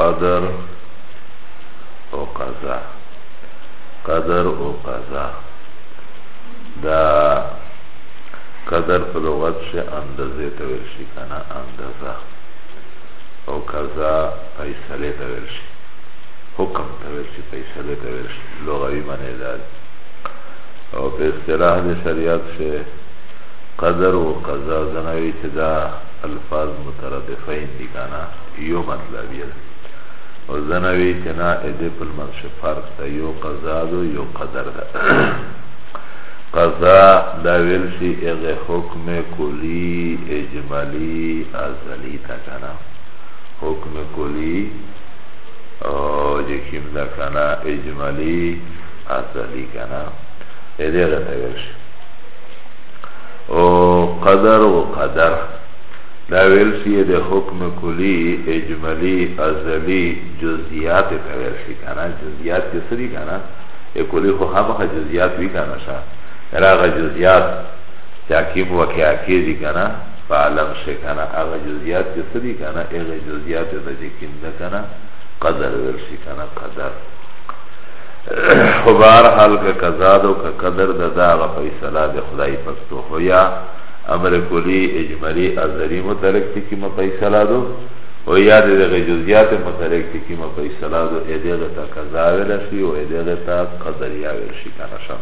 قدر او قضا قدر او قضا دا قدر په لغت شي اندازې ته ویل شي کنه اندازه او قضا فیصله ته ویل شي حکم ته ویل شي فیصله ته ویل شي لغوي معنی دا او په اصطلاح د شریعت شي قدر او قضا ځنه وی چه دا الفاظ مترادفین دی کانا یو مطلب یه او ځنه وی چه نا اده پل منش فرق دا یو قضا دو یو قدر دا قضا دا ویل شی اغه حکم کلی اجمالی ازلی تا کانا حکم کلی او جکیم دا کانا اجمالی ازلی کانا اده غتا ویل شی او قدر و قدر دا ویل شي د حکم کلی اجملی ازلی جزئیات ته ویل شي کنه جزئیات کې سری کنه کلی خو هغه جزئیات وی کنه شا راغه جزئیات چې حکیم وکیا کې دي کنه په عالم شي کنه هغه جزئیات کې سری کنه هغه جزئیات ته چې کینده کنه قدر ویل شي کنه قدر خو بهر حال که قضا ده که قدر ده دا هغه فیصله د خدای پستو خو یا امر کلی اجمالی ازلی متعلق تی کیمه فیصله ده او یا د دغه جزئیات متعلق تی کیمه فیصله ده ای دغه تا قضا ویل شي او ای دغه تا قدر یا ویل شي کنه شم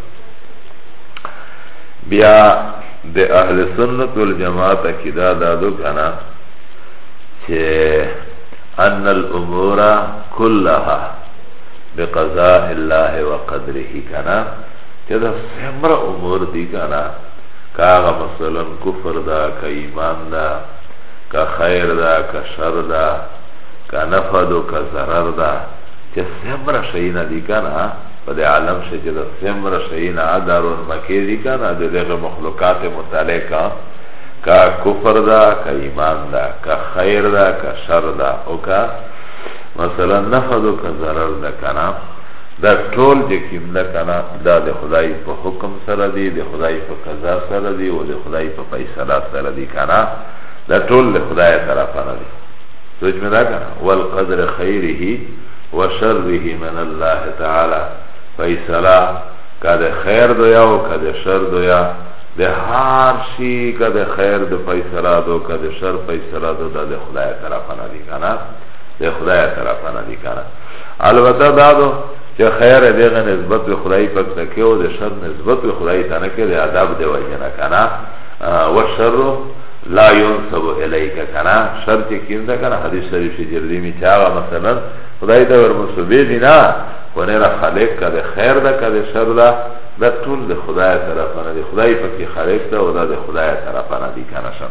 بیا د اهل سنت والجماعت عقیده دا ده کنه چې ان الامور كلها بقضاء الله وقدره کنا چه دا سمرا امور دی کنا که آغا مثلا کفر دا که ایمان دا که خیر دا که شر دا که نفع دا که ضرر دا چه سمرا شئینا دی کنا په د عالم شې چې د سمره شي نه دارون مکه دي کنه د دغه مخلوقات متعلقه کا کفر دا کا ایمان دا کا خیر دا کا شر دا او کا مثلا نفع دو که ضرر ده کنا دا ټول چې کیم ده کنا دا د خدای په حکم سره دی د خدای په قضا سره دی او د خدای په فیصله سره دی کنا دا ټول له خدای طرفه نه دی سوچ مې دا کنا والقدر خیره وشره من الله تعالی فیصله که د خیر دو یا او که د شر دو یا د هر شي که د خیر د فیصله دو که د شر فیصله دو دا د خدای طرفه نه دی کنا ده خدای طرف نه دی کنه البته دا دو چه خیر دیغه نسبت به خدای پاک ته که او ده شر نسبت به خدای ته نه که ده عذاب ده وجه نه کنه و شر لا ينصب الیک کنه شر چه کیم ده کنه حدیث شریف جردی می چه آغا مثلا خدای ده ور مصوبه دی نه خونه را خلق که ده خیر ده که ده شر ده ده طول ده خدای طرف نه ده خدای پاکی خلق ده و ده ده خدای طرف نه دی کنه شم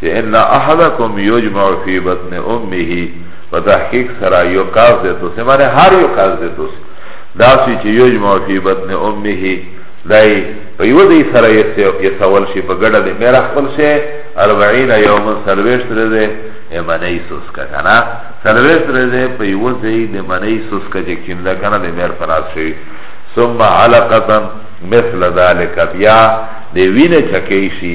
چه ان احدکم یجمع فی بطن امه په تحقیق سره یو کاز ده تو سه معنی هر یو کاز ده تو داسی چه یجمع فی بطن امه دای په یو دی سره یې سوال شي په ګډه دې میرا خپل شي 40 یوم سرویش تر دې منی سوس کا کنه سرویش تر دې په یو دی دې منی سوس کا چې کیندا کنه دې میر فراز شي ثم علقه مثل ذلك بیا دی وینه چکی شي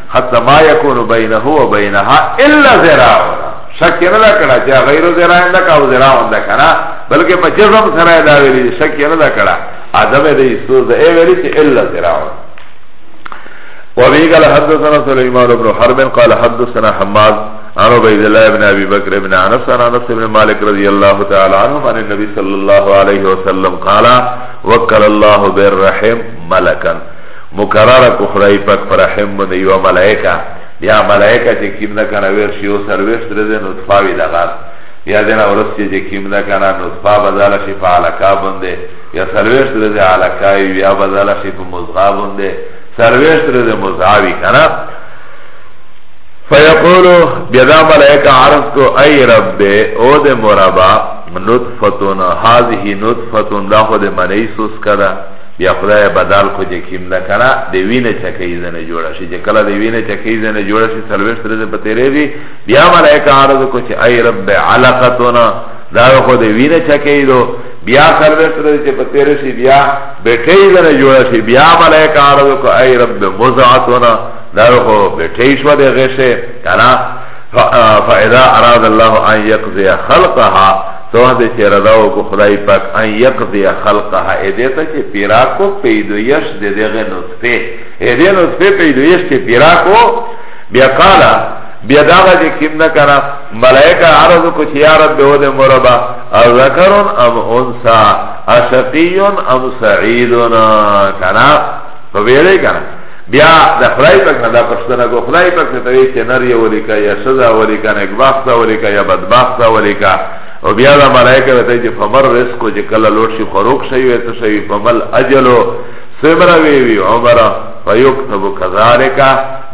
حتی ما یکون بینه و بینها الا زراعون شک نه دا کړه چې غیر زراع نه کا او زراع نه کړه بلکې په جزم سره دا ویلي شک نه دا کړه ادم دې ایسو دې ویلي چې الا زراع وابي قال حدثنا سليمان بن حرب قال حدثنا حماد عن عبيد الله بن ابي بكر بن انس عن انس بن مالك رضي الله تعالى عنه عن النبي صلى الله عليه وسلم قال وكل الله بالرحم ملكا مکرره کو خدای پاک پر رحم باندې یو ملائکه یا ملائکه چې کیم نه کنه ویر شي او سرویس درې د نطفه وی دغه یا دنا ورس چې کیم نه کنه نطفه بدل شي په علاقه باندې یا سرویس درې د علاقه یا بدل شي په مزغه باندې سرویس درې د مزاوی کنه فیقولو بیدا ملائکه عرض کو ای رب او د مربا نطفتون هذه نطفتون دا خود منیسوس کده بیا خدای بدل کو چې کیم ده کنه د وینه چکې زنه جوړ شي چې کله د وینه چکې زنه جوړ شي سلوش تر دې پته لري بیا ملائکه عرض کو چې ای رب علقتنا دا خو د وینه چکې دو بیا سلوش تر دې پته لري بیا بیٹې زنه جوړ شي بیا ملائکه عرض کو ای رب مزعتنا دا خو بیٹې شو د غشه کنه فاذا اراد الله ان يقضي خلقها دوه دې چې ردا وکړو خدای پاک ان یقضی خلقها اې دې ته چې پیرا کو پیدویش دې دغه نطفه اې دې نطفه پیدویش چې پیرا کو بیا قالا بیا داغه چې کیم نه کرا ملائکه عرض کو چې یا رب هو دې مربا ذکر ام انثى اشقی ام سعید کنا په ویلې کنا بیا د خدای پاک نه دا پښتنه کو خدای پاک ته وی چې نر یې ولیکا یا سزا ولیکا نه بخت ولیکا یا بدبخت ولیکا او بیا د ملائکه ته چې فمر رزق چې کله لوټ شي خروق شي وي ته شي فمل اجلو سمرا وی وی عمره فیکتب کذالک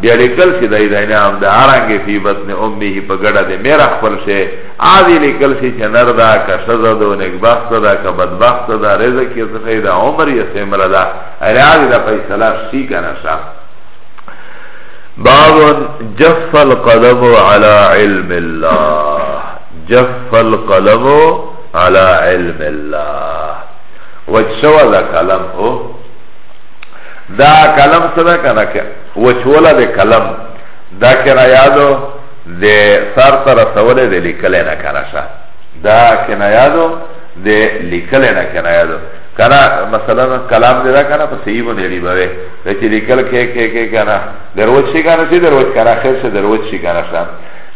بیا لیکل شي دای دای نه هم د هرنګ فی بطن امه په ګډه د میر خپل شي عادی لیکل شي چې نر دا که سزا دو نه بخت دا که بدبخت دا رزق یې څه دا عمر یې سمرا دا راوی دا فیصله شی کنه شا باب جف القلم على علم الله جف القلم على علم الله وجشوا ذا قلم او دا قلم سره کنه که وچولا ده قلم دا کنه یادو ده سر تر سوله ده لیکل نه کنه شا دا کنه یادو ده لیکل نه کنه یادو کنا مثلا کلام دې دا کنا په صحیح باندې دی به وي چې لیکل کې کې کې کنا دروځ شي کنا چې دروځ کنا خیر څه دروځ شي کنا شام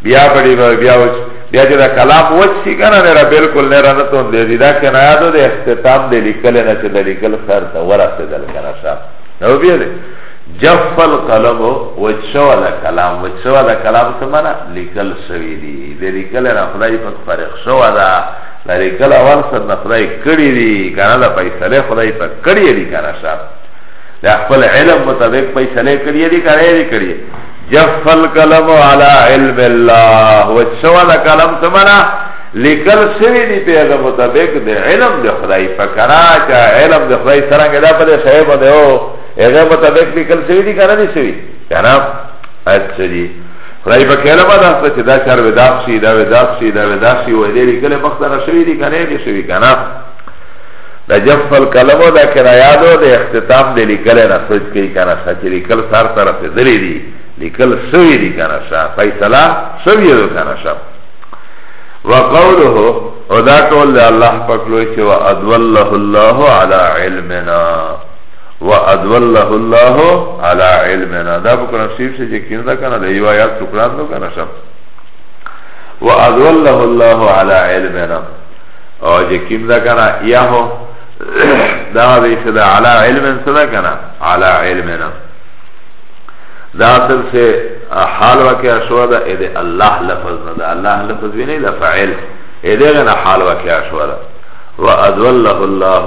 بیا بڑی به بیا وچ بیا چې دا کلام وچ شي کنا نه را بالکل نه را نه ته دې دا کنا یادو دې اختتام دې لیکل نه چې دې لیکل خیر ته ورسه دل کنا شام نو بیا دې جف القلم وچ شو دا کلام وچ شو دا کلام څه معنا لیکل شوی دی دې لیکل نه خدای په فرق شو دا دا لیکل اول سر نه خدای کړی دی کنه دا فیصله خدای په کړی دی کنه شر دا خپل علم مطابق فیصله کړی دی کنه دی کړی جف القلم على علم الله وشوا دا کلم سمنا لیکل سوی دی په هغه مطابق د علم د خدای په کرا چې علم د خدای څنګه دا په صاحب دی او هغه مطابق لیکل سوی دی کنه دی سوی کنه اچھا جی رای په کله ما داسته چې دا چار وداق شي دا وداق شي دا وداق شي وې دې کله په سره شوی دي کنه دې شوی کنه دا جف الکلم دا کنایات او د اختتام دې لیکل نه سوچ کوي کنه چې لیکل سر سره څه دلی دي لیکل شوی دي کنه شا فیصله شوی دي کنه شا وقوله او دا ټول الله پاک لوی چې وا ادوله الله علی علمنا و ادوله الله على علمنا دا په قران شریف کې چې کیندا کنه د یو آیات ټکران نو کنه شپ و ادوله الله على علمنا او چې کیندا کنه یا هو دا به چې دا على علم سره کنه على علمنا دا اصل سے حال واقعا شو دا اې الله لفظ نه دا الله لفظ ویني دا فاعل اې دغه حال واقعا شو دا و ادوله الله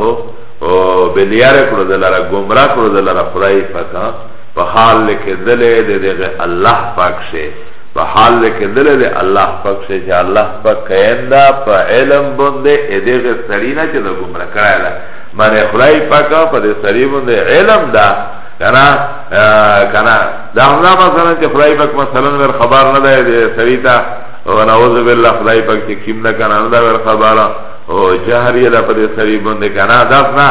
او بلیار کړو دلاره گمراه کړو دلاره خدای پاکا په حال لکه دلې د دغه الله پاک شه په حال لکه دلې د الله پاک شه چې الله پاک کیندا په علم باندې دغه سړینا چې د گمراه کړای دا معنی خدای پاکا په دې سړی باندې علم دا کنا کنا دا هم مثلا چې خدای پاک مثلا ور خبر نه دی سړی ته او نعوذ بالله خدای پاک چې کیم نه کنه دا ور خبره او جهر یې دا په دې سړي باندې کنه داس نه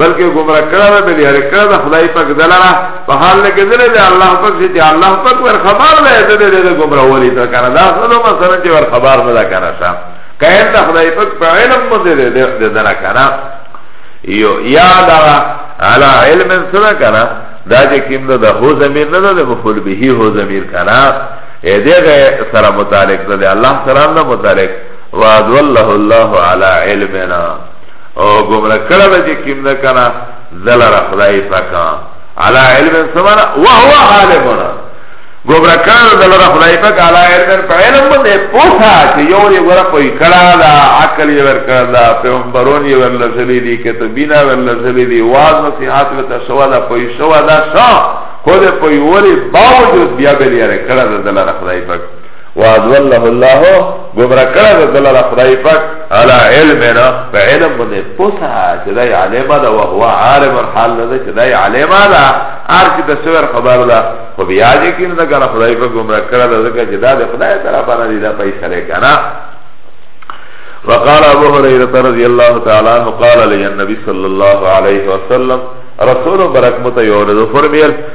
بلکې ګمرا کړه به بلی هر کړه د خدای پاک دلاره په حال کې دلې د الله پاک چې الله پاک ور خبر ده دې دې د ګمرا ولې ته کنه داس نو مثلا چې ور خبر نه ده کنه شا کین د خدای پاک په علم باندې دې دې دنا کنه یو یا دا علا علم سره کنه دا چې کیم ده د هو زمير نه ده د مفعول به هو زمير کنه دې سره متعلق ده الله سره نه متعلق وادوله الله علی علمنا او گمرا کړه به چې کیم نه کنه دلاره خدای پاکا علی علم سمانا وهو عالمنا گمرا کړه دلاره خدای پاک علی علم په علم باندې پوښا چې یو یې ګره کوي کړه دا عقل یې ور کړه دا پیغمبرون یې ور لزلی دي کتبینا ور لزلی دي واز نصیحت وته شوا دا پوي شوا دا شا خو دې پوي وری باوجود بیا به یې کړه دلاره خدای پاک واضله الله گمرا کرد دلال خدای پاک على علمنا په علم باندې پوسا چې دای عالم ده او هو عالم حال ده چې دای عالم ده ار چې د سور خبر ده خو بیا دې کې نه کنه خدای پاک گمرا کرد ځکه چې دا د خدای طرف نه دی دا پیسې لري کنه وقال ابو هريره رضي الله تعالى عنه قال لي النبي صلى الله عليه وسلم رسول برکمت یورد فرمیل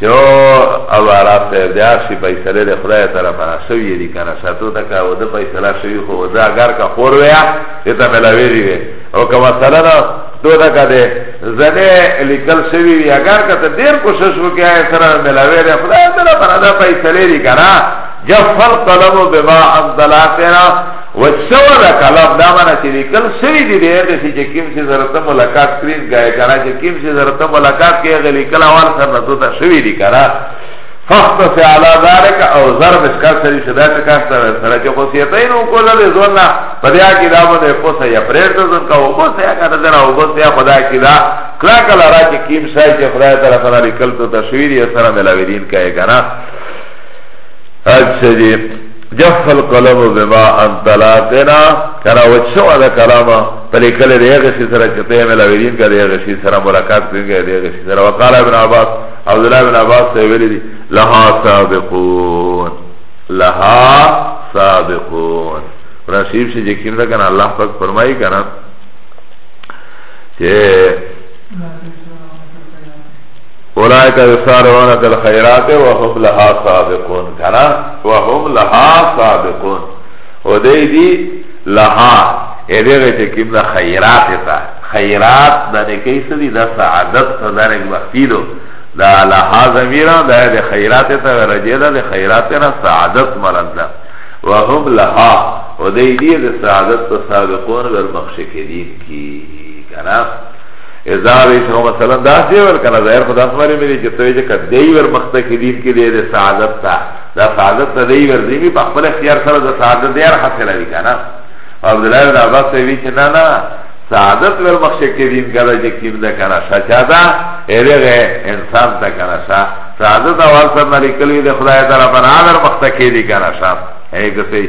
چو او عرب ته دیار شي پیسره د خدای طرف نه شوی دی کنه شاتو تک او د پیسره شوی خو دا اگر کا خور ویا ته ملاوی دی او که مثلا تو تک ده زنه لیکل شوی وی اگر کا ته ډیر کوشش وکیا سره ملاوی دی خدای طرف نه دا پیسره دی کنه جفل قلم بما عبد الله وسود کلام دا معنی چې لیکل سوی دی دی هغه چې کوم چې زرته ملاقات کړی غای کنه چې کوم چې زرته ملاقات کې هغه لیکل اول سره ته ته سوی دی کنه فخت سے علا ذالک او ضرب اس کا سری شدا سے کا سر جو کو سی تین کو لے زونا پدیا کی دام دے کو سے یا پریٹ زن کا او سے کا نظر او کو سے خدا کی دا کلا کلا را کی کیم سای کے خدا تعالی تعالی کل تو تشویر یا سر ملاوی دین کا ہے گنا اچھا جی جف القلم بما انت لاتنا کنا وچو دا کلام پلی کل دیغ شی سر چتے میں لویدین کا دیغ شی سر ملاقات کریں گے دیغ شی سر وقال ابن عباس عبداللہ ابن عباس سے ویلی دی لہا سابقون لہا سابقون رسیب سے یقین دا کنا اللہ پاک فرمائی کنا کہ اولائک یسارعون فی الخیرات وهم لها سابقون کنا وهم لها سابقون او دی دی لها ایدیغه چه کم دا خیرات تا خیرات دا نکی سدی دا سعادت تا دا نک مخفیدو دا لها زمیران دا دی خیرات تا رجی دا دی خیرات نا سعادت مرد دا وهم لها او دی دی دی سعادت تا سابقون بر مخشکلین کی کنا اذا ویش نو مثلا دا سی ور کنه ظاهر خدا سماری ملی چې توی چې کدی ور مخته کې دین کې دی د سعادت تا دا سعادت ته دی ور دی په خپل اختیار سره د سعادت دی هر حاصله وی کنه عبد الله بن عباس وی چې نه نه سعادت ور مخته کې دین کړه چې کیم ده کنه سچادا ایرغه انسان ته کنه سا سعادت اول سره لیکلی د خدای تعالی بنا ور مخته کې دی کنه سا هیګه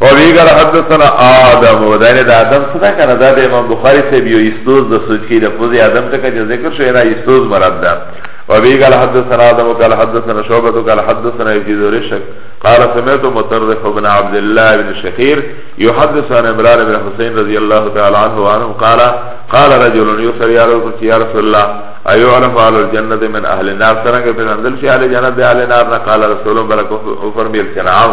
وابی قال حدثنا آدم و دائنه دا آدم صدا کنه دا دا امام بخاری سے بیو استوز دا سوچ کی لفظ آدم تکا جا ذکر شو اینا استوز مراد دا وابی قال حدثنا آدم و قال حدثنا شعبت و قال حدثنا ابجید و رشک قال سمعت مطرف ابن عبدالله ابن شخیر يحدث عن عمران بن حسين رضي الله تعالى عنه وعنه قال قال رجل يسر يا رسول يا رسول الله ايعرف على الجنة من اهل النار سرنگ پس اندل شي على جنة اهل النار قال رسول برکو فرمیل چنعو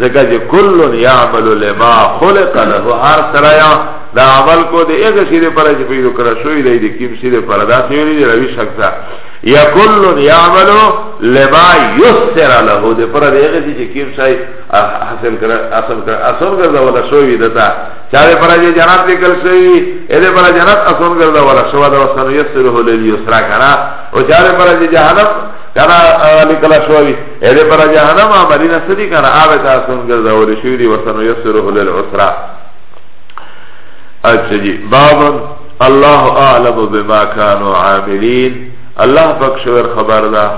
ځکه چې کل يعمل لما خلق له هر سرایا دا عمل کو دی هغه شی دی پر چې پیدا کړ شوې دی د کیم شی دی پر دا شی دی روي شخص یا کل يعمل لما يسر له دی پر دی هغه چې کیم شی حاصل کړ اصل کړ اصل ګرځا ولا شوې دتا چاره پر چې جنات نکل شوې اې پر جنات اصل ګرځا ولا شو دا وسره يسره لليسرا کرا او چاره پر چې جهنم کنا لیکل شوی اې دې پر جهنم عملنا سدي کنا اوه تاسو ګرځول شوی دی ورسنو یسره للعسرا اچھا جی باب الله اعلم بما كانوا عاملين الله پاک شور خبر ده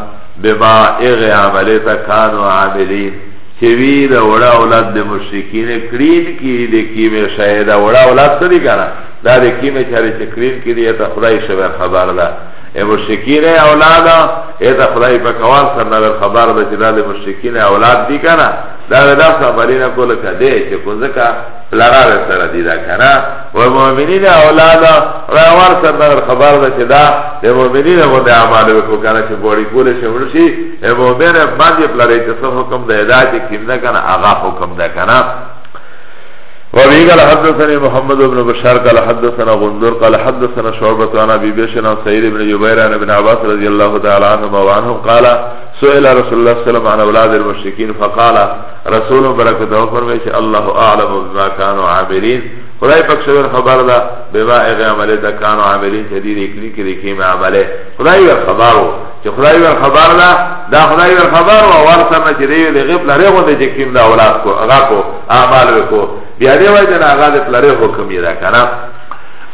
بما اغ عمله تا كانوا عاملين چې وی دا وړا اولاد د مشرکین کرین کی د کیمه شاید وړا اولاد څه دي کنه دا د کیمه چاري چې کرین کی دی ته خدای شور خبر ده ای مشرکین اولادا ایتا خدای پا کوال سر نظر خبر دا چه دا دی مشرکین اولاد دی کنا دا وی دا سامرین کو لکا دی چه کنزکا پلارا وی سر دی دا کنا و مومنین اولادا روار سر نظر خبر دا چه دا دی مومنین مند اعمال وکو کنا چه بوری کولی شمرشی ای مومن مندی پلاری چه سم حکم دا دا چه کم دا کنا اغا حکم دا کنا وابي قال حدثني محمد بن بشار قال حدثنا غندر قال حدثنا شعبة عن ابي بشر عن سعيد بن جبير عن ابن عباس رضي الله تعالى عنهما وعنهم قال سئل رسول الله صلى الله عليه وسلم عن اولاد المشركين فقال رسول بركته فرمي الله اعلم بما كانوا عاملين خدای پاک شویر خبر دا بما اغی عملی دا کانو عملی چه دیر اکلی که دیکیم عملی خدای خبرو چه خدای ور خبر دا دا خدای ور خبر و اول سرنا چه دیو دی غیب لره خونده چه کم دا اولاد کو اغا کو اعمال وکو بیا دی وای جنا اغا دی لره حکمی دا کنا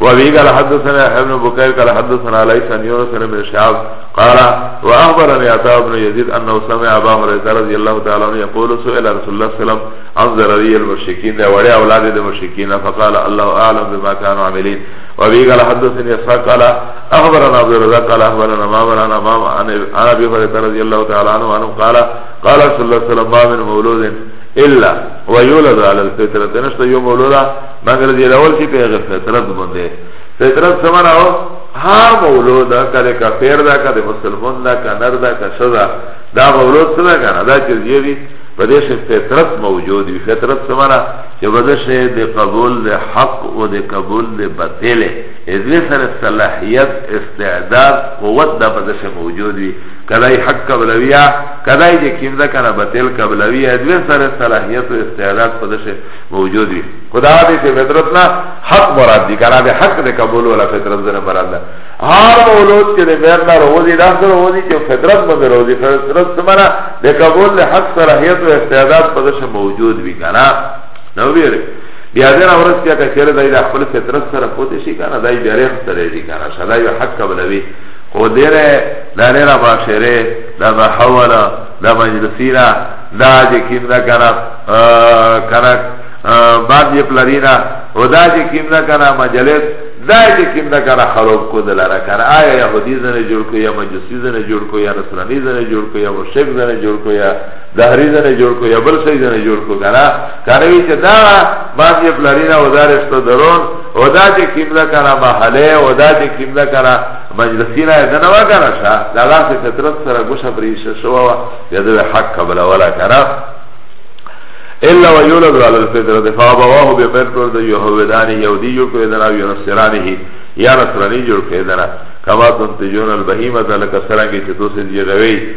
وابي قال حدثنا يحيى بن بكير قال حدثنا ليس عن يونس بن شهاب قال واخبرني عطاء بن يزيد انه سمع ابا هريره رضي الله تعالى عنه يقول سئل رسول الله صلى الله عليه وسلم عن ذريه المشركين ده وري اولاد المشركين فقال الله اعلم بما كانوا عاملين وابي قال حدثني اسحاق قال اخبرنا عبد الرزاق قال اخبرنا مامر عن امام عن ابي هريره رضي الله تعالى عنه عنه قال قال صلى الله عليه وسلم ما من مولود الا ويولد على الفطره نشت يوم مولود مگر دې اول کې په فطرت باندې فطرت سمانا هو هر مولود کله کافر دا کله مسلمان دا کنر دا کشدا دا مولود څنګه کنه دا چې دی په دې شی فطرت موجود وي فطرت سمانا چې بده شی د قبول د حق او د قبول د باطل ازوی سر صلاحیت استعداد قوت دا پدش موجود وی کدای حق قبلویا کدای جه کم دا کنا بطل قبلویا ازوی سر صلاحیت و استعداد پدش موجود وی خدا دی چه فطرت نا حق مراد دی کنا دی حق دی قبول ولا فطرت زن مراد دا هر مولود چه دی میرنا روزی دا سر روزی چه فطرت مبی روزی فطرت سمنا دی قبول دی حق صلاحیت و استعداد پدش موجود وی کنا نو ویره بیا دې راورس بیا که چیرې دای د خپل فطرت سره پوتې شي کنه دای بیا ریخ سره شي کنه شدا یو حق قبلوي خو دې را دا نه را باشره دا به حواله دا مجلسی را دا چې کیم دا کنه کنه بعد یې پلرینا او دا چې کیم دا کنه مجلس دا چې کیم دا کنه خراب کو دلاره کنه آیا یهودی زنه جوړ کو یا مجوسی زنه جوړ کو یا نصرانی زنه جوړ کو یا مشرک زنه جوړ کو یا دهری زنه جوړ کو یا بل سړي زنه جوړ کو کنه کاروي چې دا باز یې پلارینا ودارست درون او دا چې کیملا کنه محله او دا چې کیملا کنه مجلسینا دنه وا کنه شا دا لاس فطرت سره ګوشه پریش شو وا یده حق قبل ولا کنه الا ويولد على الفطره فابواه بفطره ده يهوداني يهودي جوړ کړی دنا یو نصرانه یا نصرانی جوړ کړی دنا کما تنتجون البهیمه لك سرنګ چې تاسو یې غوي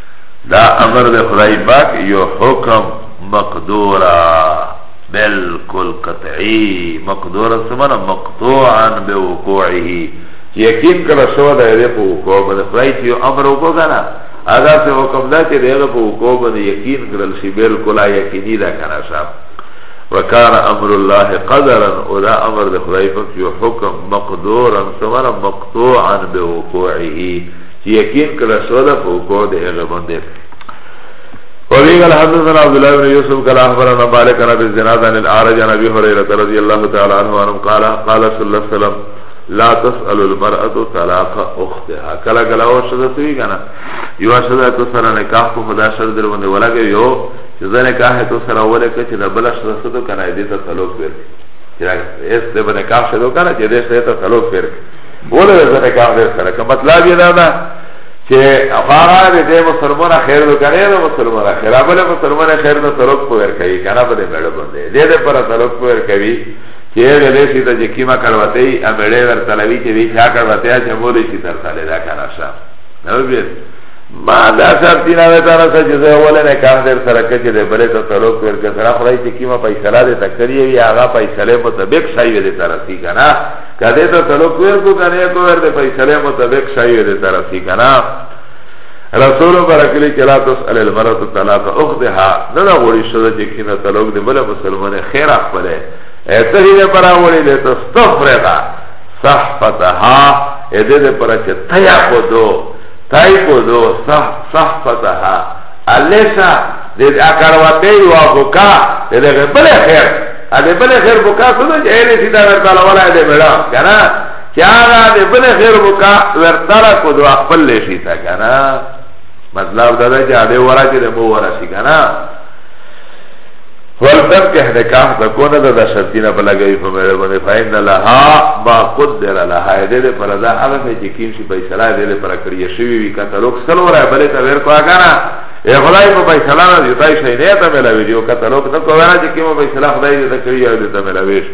دا امر ده خدای پاک یو حکم مقدورا بلکل قطعی مقدورا سمانا مقطوعا به وقوعه یقین کلا شو ده ده پا وقوع بنده خدای چی یو امر وقوع کنا ادا سے حکم ده چی ده پا وقوع بنده یقین کرل شی بلکلا یقینی ده کنا شاب وکان امر الله قدرا او دا امر ده خدای پاک یو حکم مقدورا سمانا مقطوعا به وقوعه چه یقین کلا سولا پا اوکو ده هغه بنده وفي قال حدثنا عبد الله بن يوسف قال اخبرنا مالك عن ابي الزناد عن الاعرج عن ابي هريره رضي الله تعالى عنه عنه قال قال صلى الله عليه وسلم لا تسأل المرأة طلاق اختها کلا کلا او شده سوی کنا یو شده تو سره نکاح کو خدا شر در بنده ولا که یو چې زنه کاه تو سره ولا که چې بل شده سدو کنا دې ته طلاق ور چې اس دې بنه کاح شدو کنا چې دې ته طلاق ور بوله ده زنه کافر سره که مطلب یه دادا چه افاغا ده ده مسلمان خیر دو کنه ده مسلمان خیر ابل مسلمان خیر دو سلوک پویر کوي کنه بده مړه بنده ده ده پر سلوک پویر کوي چه ده ده شی ده جکیما کروته ای امړه ور تلوی چه وی چا کروته ای چه مولی شی تر تله ده کنه شا نو بیر ما دا سب تینا ویتا رسا چه زه اوله نه کام در سره کچه ده بله تا سلوک پویر کسرا خدای چه کیما پیسلا ده تکریه وی آغا پیسله مطبق شایوه ده ترسی کنه که ده تا طلق ورکو که نه کو ورده فیصله مطابق شایو ده طرفی کنا رسول برکلی که لا تسأل المرات طلاق اخدها ندا غوری شده چه کینا طلق ده بلا مسلمان خیر اخبره ایتهی ده پرا غوری ده تستفرقا صحفتها ایده ده پرا چه تیا کدو تای کدو صحفتها الیسا ده اکرواتیو آبکا ده ده بلا خیر اده بل خیر بکا سنو چه ایلی سیدا ورطالا والا اده بڑا کنا چه آغا اده بل خیر بکا ورطالا کدو اخبر لیشی تا کنا مطلب دادا چه اده ورا چه ده مو ورا سی کنا ولدم که احتکام تکونه ده ده شرطینا بلگوی پا میره بنده فاین لها ما قدر لها ایده ده پر ده اغم چه کیم شی پیسلا ایده ده پر کریشوی وی کتلوک سلو را بلی تا ویر کو آگانا اے خدای په فیصله نه دیو تای شای نه تا ملاوی دیو کتلو کتا کویرا چه کمو فیصله خدای دیتا کری یو دیتا ملاویش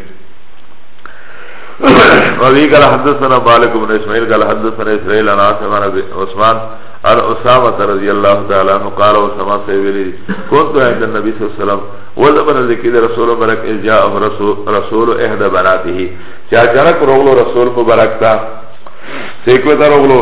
وابی قال حدثنا مالک بن اسماعیل قال حدثنا اسرائیل عن عاصم عن عثمان عن اسامه رضی الله تعالی عنہ قال اسامه سیویلی كنت عند النبي صلی الله علیه وسلم وذبن ذکر رسول مبارک اذ جاء رسول رسول احد بناته چا جنک رغلو رسول مبارک تا سیکو تا رغلو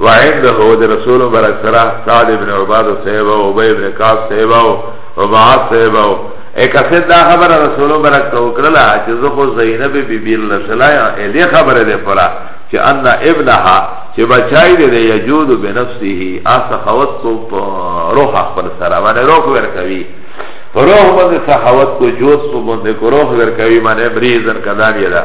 وعنده د رسول مبارک سره سعد ابن عباده صاحب او ابی ابن کعب صاحب او معاذ صاحب او اکاسه دا خبره رسول مبارک ته وکړله چې زه خو زینب بی بی لشلا اې دې خبره ده پورا چې ان ابنها چې بچای دې یجود بنفسه اس خوت کو روح خپل سره باندې روح ورکوي روح باندې سخاوت کو جوز کو باندې کو روح ورکوي باندې بریزن کدان یدا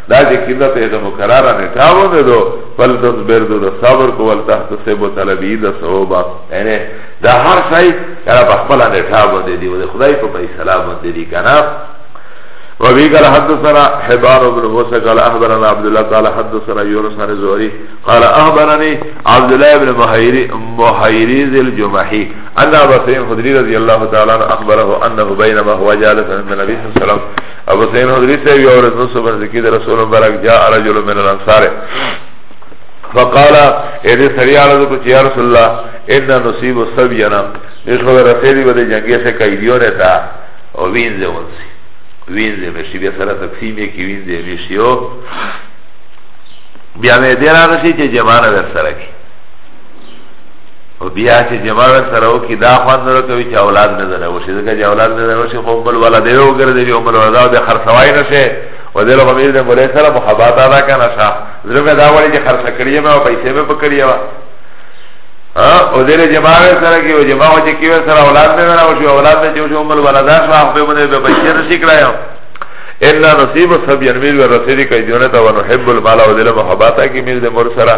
دا جه کم دا پیغه مقرارا نتاو ندو فلتس بردو دا صبر کو والتحت سبو طلبی دا صحوبا یعنی دا هر شای یعنی بخبلا نتاو ندی دی و دی خدای پا پیسلا بندی دی کنا وفي قال حدثنا حبان بن موسى قال أخبرنا عبد الله قال حدثنا يونس عن الزهري قال أخبرني عبد الله بن محيريز الجمحي أن أبا سعيد الخدري رضي الله تعالى عنه أخبره أنه بينما هو جالس عند النبي صلى الله عليه وسلم ابو سعید خدری سے یو ورځ نو صبح ذکی در رسول مبارک جاء رجل من الانصار فقال اے دې سړی عرض کو چې یا رسول الله ان نصیب سبینا دې خو رسېدی بده جنگي سے قیدیو نه تا او وینځه ونسی وینځه مشي بیا سره تقسیم یې کی وینځه مشیو بیا مې دې راغشي چې جمانه ور سره کی او بیا چې جماع سره وکړي دا خوند ورکوي چې اولاد نه دنه وشي ځکه چې اولاد نه دنه وشي خو بل ولا دی وګرځي او بل ولا د خرڅوای نه شي و دې له مې د مولای سره محبت ادا کنه شاه زړه مې دا وړي چې خرڅ کړی مې او پیسې مې پکړی و ها او دې جماع سره کې او جماع چې کې سره اولاد نه دنه وشي اولاد نه چې وشي بل ولا دا شاه په باندې به پیسې نشي کړایو ان نصیب سب ينميل ورسيدي كي ديونتا ونحب المال ودل محباتا كي ميل دي مرسرا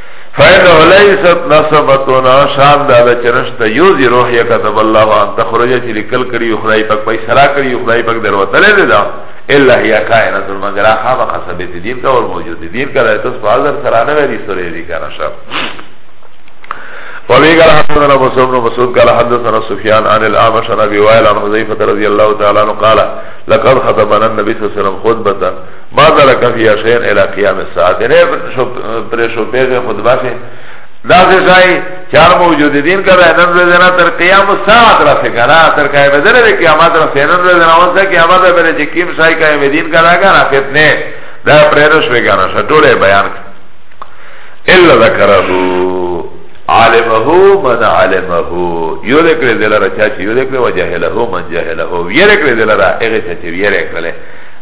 فإنه ليست نصبتنا شان دا دا چنشتا یوزی روح یا کتب اللہ ان تخرجا چی لکل کری خدای پاک پای سرا کری خدای پاک در وطلع دی دا اللہ یا کائنات المگر آخا مخا ثبت دین کا اور موجود دین کا دا تس فاظر سرانه ویدی سوری دی کا نشا وابي قال حدثنا ابو سعيد بن مسعود قال حدثنا سفيان عن الاعمش عن ابي وائل عن حذيفه رضي الله تعالى عنه قال لقد خطبنا النبي صلى الله عليه وسلم خطبه ما ترک فی شین الی قیام الساعت نه پر شو پیغه خطبه سے دا سے جائے چار موجود دین کا دا نن روزنا تر قیام الساعت را سے کنا تر کای بدر دے قیامت را سے نن روزنا وس دا قیامت بر جے کیم شای کای مدین کا دا کنا فتنے دا پرش وی کنا شٹولے بیان الا ذکرہ عالمه من عالمه یو ذکر دلرا چاچی یو ذکر وجهله من جهله یو ذکر دلرا اغه چاچی یو ذکر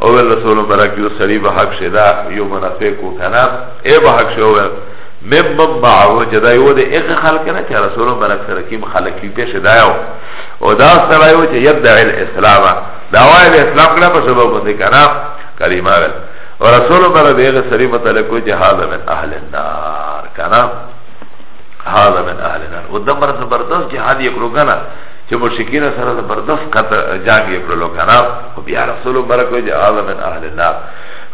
اوویل رسول مبارک یو سړی به حق شه دا یو منافق و کنه ای به حق شه اوویل مم مم معاو چه دا یو ده ایغ خلق نه چه رسول مبارک سرکیم خلقی پیش دا یو او دا سره یو چه ید دعی الاسلام دعوی الاسلام کنا پا سبب بنده کنا کریمه ویل و رسول مبارک ایغ سری متعلقو چه هذا من اهل النار کنا هذا من اهل النار و دمرا زبردست جهاد یکلو کنا چه مشکین سره زبردست قطر جنگ اکرلو کنا و بیا رسول مبرک وی جهاز من اهل النار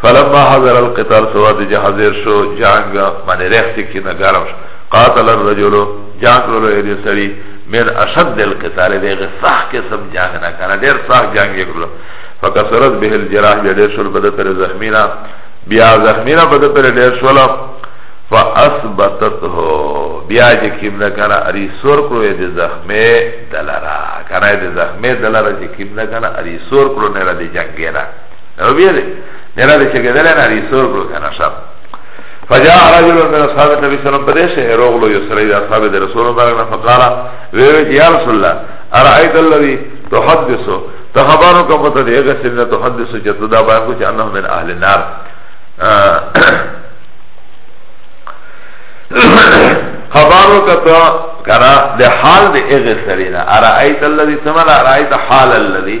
فلما حضر القتال سواد جه حضر شو جنگ من رخت کنا گرم شو قاتل الرجل جنگ رلو ایدی سری من اشد القتال دیغ صح قسم جنگ نا کنا دیر صح جنگ اکرلو فکسرت به الجراح جدیر شل بدتر زخمینا بیا زخمینا بدتر دیر شلو فاثبتته بیا چې کیم نه کنه اری سور کړو د زخمه دلرا کنه د زخمه دلرا چې کیم نه کنه اری سور کړو نه را دي جنگی نه او بیا دې نه را دي چې ګدل نه اری سور کړو کنه شپ فجاء رجل من اصحاب النبي صلى الله عليه وسلم بدشه رغلو يسري اصحاب رسول الله صلى الله عليه وسلم فقال يا رسول الله ارايت الذي تحدثه تخبرك فتدعي غسلنا تحدثه جتدا باكو انه من اهل النار خبرو کتو کرا ده حال ده اغه سرینا ارائیت اللذی سمر ارائیت حال اللذی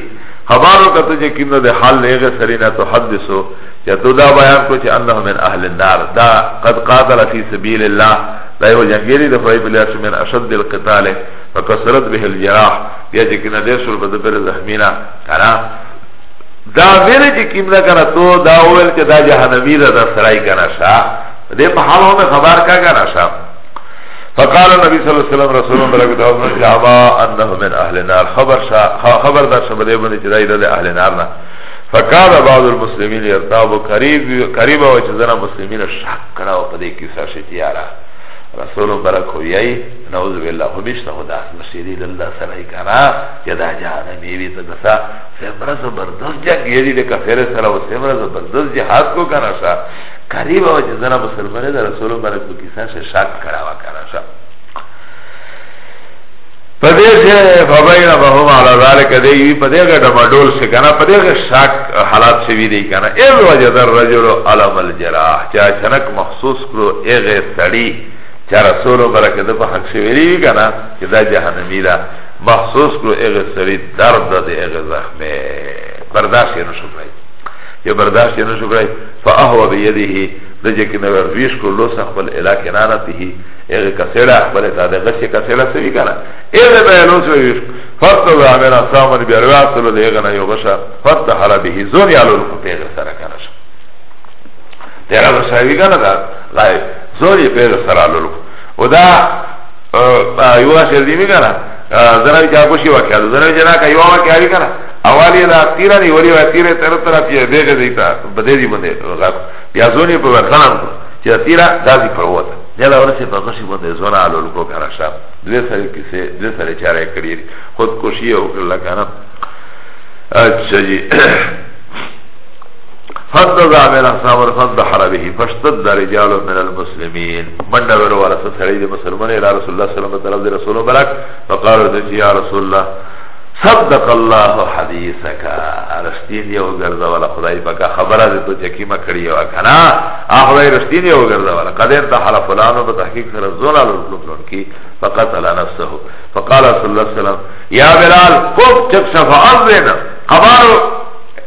خبرو کتو چه کمنو ده حال ده اغه سرینا تحدثو چه تو دا بیان کو چه انه من اهل النار دا قد قاتل فی سبیل اللہ دا یو جنگیری ده فرائی بلیار چه من اشد القتال فکسرت به الجراح بیا چه کنا ده سر بده پر زخمینا کرا دا ویل چې کیم نه کنه تو دا ویل چې دا جهنمی ده دا سړی کنه شا دې په حال هم خبر کا کنه شا فقال النبي صلى الله عليه وسلم رسول الله برکت او من جابا انه من اهل النار خبر شا خبر دا شبه دې باندې چې دای د اهل النار نه فقال بعض المسلمين يرتاب قريب قريب او چې زنا مسلمانین شک کړه او په دې کې څه شي تیارا رسول برک ہوئی نعوذ باللہ ہمیشتہ خدا نشیدی اللہ سرائی کرا یدا جانا میوی تدسا سمرا زبردست جنگ یدی ده کفر سره و سمرا زبردست جهاد کو کنه شا قریبا و جزنا مسلمانه ده رسول مبارک کو کسان شه شک کرا و کنه شا پدیش فبینا بهم علا ذالک ده یوی پدیغه دمدول شه کنه پدیغه شک حالات شوی دی کنه ایز وجه در رجل علم الجراح چا چنک مخصوص کرو ایغه سڑی چا رسول مبارک ده پا حق شوی دی کنه که ده جهنمی ده مخصوص کرو ایغه سڑی درد د هغه زخمه برداشت نه شو کړای یو برداشت نه شو کړای فاهو بيده د چې کې نو ویش کو لوس خپل علاقې نه راته هي هغه کسړه خپل ته د غشي کسړه سوي کنه هغه به لوس ویش فرت و عمل سامر بیا راسل د هغه نه یو غشا فرت حل به زور یالو کو پیغه سره کنه شو تیرا غشاوی کنه دا لای زور یې پیغه سره لولو ودا یو شر دی میګه زنه جا کوشي واقعا زنه جنا کا یو واقعا وی کنه اوالی دا تیرا دی ولی وا تیرا تر تر پی بیګه دیتا بده دی باندې غاپ بیا زونی په ورخنان کو چې تیرا دازي پروت جلا ورسه په کوشي باندې زونه علو کو کرا شاب دوی سره کیسه دوی سره چاره کړی خود کوشي او کله کنه اچھا جی فضد عامل احساب الفضد حربه فاشتد رجال من المسلمين من نبر ورسل سعيد مسلمان الى رسول الله صلى الله عليه وسلم رسول برك فقالوا ذلك يا رسول الله صدق الله حديثك رشتين يو غرزا ولا خدای پاک خبره دې ته چکی ما کړی و کنه اخوای رشتین یو غرزا ولا قدر ته حلف فلان په تحقیق سره زولا لوټون کی فقتل نفسه فقال صلى الله عليه وسلم يا بلال قم تكشف عظنا خبرو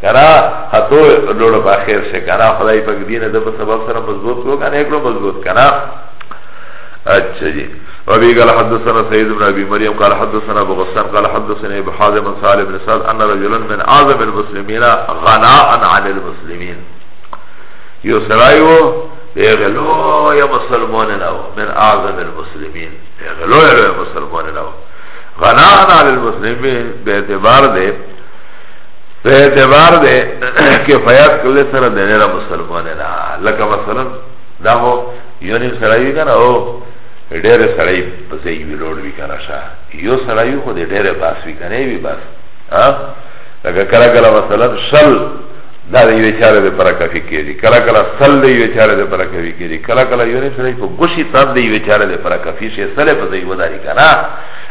کرا حتو لوڑو پا خیر شے کرا خدای پاک دین دا پا سبب سر مضبوط کو کانا اکلو مضبوط کرا اچھا جی وابي قال حدثنا سيد بن ابي مريم قال حدثنا ابو غسان قال حدثنا ابو حازم بن سالم بن سعد ان رجلا من اعظم المسلمين غناء عن المسلمين يو سرايو يغلو يا مسلمون نو من اعظم المسلمين يغلو يا مسلمون نو غناء عن المسلمين باعتبار ده په اعتبار ده کفایت کل سره ده نیره مسلمان نه لکه مثلا دا هو یونیم سرائی کنه او ډیره سرائی پسی یوی لوڑ بی کنه شا یو سرائی خود ډیره باس بی کنه بی باس لکه کلا کلا مثلا شل دا ده یوی چاره ده پرا کفی کیدی کلا کلا سل ده یوی چاره ده پرا کفی کیدی کلا کلا یونیم سرائی پا گوشی تاب ده یوی چاره ده پرا کفی شی سل پسی یو داری کنه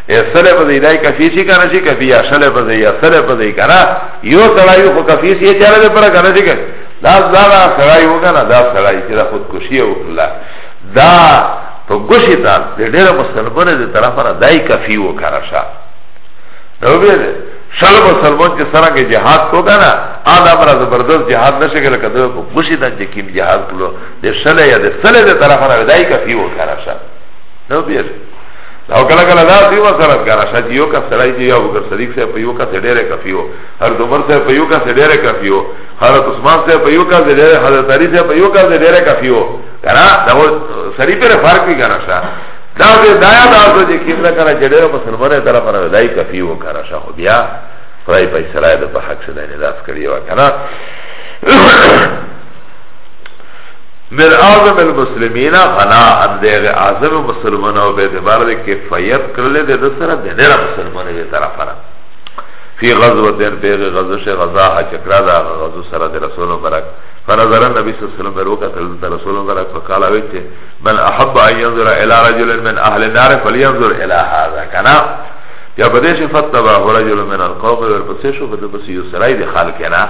اسله په دای کفی شي کنه شي کفی یا شله په دای اسله په دای کنه یو سړی خو کفی شي چاله ده پر کنه شي دا دا سړی وګنه دا سړی چې دا خودکشي وکړه دا په ګوشي ته د ډېر مسلمان د طرف نه دای کفی وکړه شا نو به شل مسلمان چې سره کې جهاد کو کنه ادا پر زبردست جهاد نشه کړه کده په ګوشي ته چې کیم جهاد کړو د شله یا د سله د طرف نه دای کفی وکړه شا نو به او کله کله دا دی وسره ګره شاج یو کا سړی دی ابو بکر صدیق صاحب په یو کا ډیره کافیو هر عمر صاحب په یو کا ډیره کافیو حضرت عثمان صاحب په یو کا ډیره حضرت علی صاحب په یو کا ډیره کافیو کرا دا سری پر فرق کی ګره شاج دا دې دایا دا څه چې کیمره کرا جډه مسلمانه تر پر دای کافیو کرا شاج خو بیا خدای په اسرائیل په حق سره نه لاس کړی و کرا من اعظم المسلمین غنا ان دیغ اعظم مسلمان او به دبار ده کفایت کرل ده ده سره ده نره مسلمان ده طرفنا فی غزوه دین پیغ غزو شه غزا ها چکرا ده غزو سره ده رسول مبارک فنظر النبی صلی اللہ علیہ وسلم بروکا تلتا رسول مبارک فقالا ویچه من احب ان ينظر الى رجل من اهل النار فلينظر الى هذا کنا یا بدیش فتبا رجل من القوم ورپسیشو بدبسی یسرائی ده خالکنا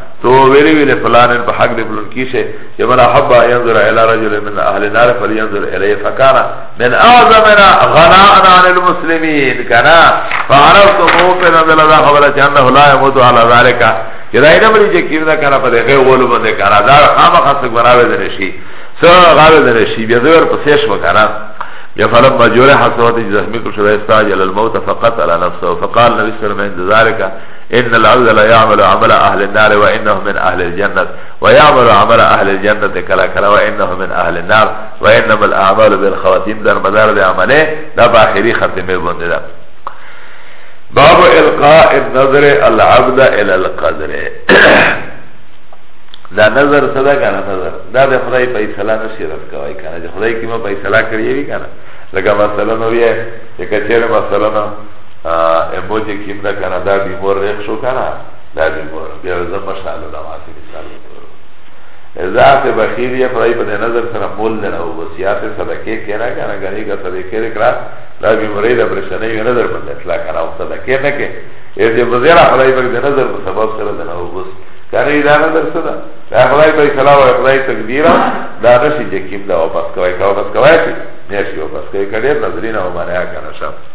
تو ویلی ویلی فلانن په حق دی فلان کیشه چې من حب ينظر الى رجل من اهل النار فلينظر اليه فكان من اعظمنا غناء عن المسلمين كنا فعرفت موقن عند الله خبر انه لا يموت على ذلك جدا اینا مری چې کیمدا کنه په دغه غول باندې کنه دا خامخا څنګه راوي دي شي سو غاوي دي شي بیا دور په سیش وکړه بیا فلم مجوره حسوت زخمی کو شوه استاجل الموت فقط على نفسه فقال نبی صلی الله علیه وسلم ذلك ان العبد لا يعمل عمل اهل النار وانه من اهل الجنه ويعمل عمل اهل الجنه كلا كلا وانه من اهل النار وانما الاعمال بالخواتيم در مدار ده عمله ده باخري ختمه بنده ده باب القاء النظر العبد الى القدر دا نظر صدا کنه نظر دا د خدای په اصلا نشي رد کوي کنه چې خدای کیما په اصلا کړی وی کنه لکه مثلا نو یې چې کچره مثلا امو چې کیم ده کنه دا بیمور ریخ شو کنه دا بیمور بیا زه خوشحاله ده واسې مثال وکړو ذات بخیر یا خدای په نظر سره مول نه او وصیات صدقه کرا کنه غنی کا صدقه کرا دا بیمورې د پرشنې یو نظر باندې اطلاع کرا او صدقه نه کې اې دې بزرا خدای په نظر په سبب سره ده او بس کنه دا نظر سره دا خدای په سلام او خدای تقدیر دا نشي چې کیم ده او بس کوي کا بس کوي نشي او بس کوي کړي نظرینه او باندې کنه شپ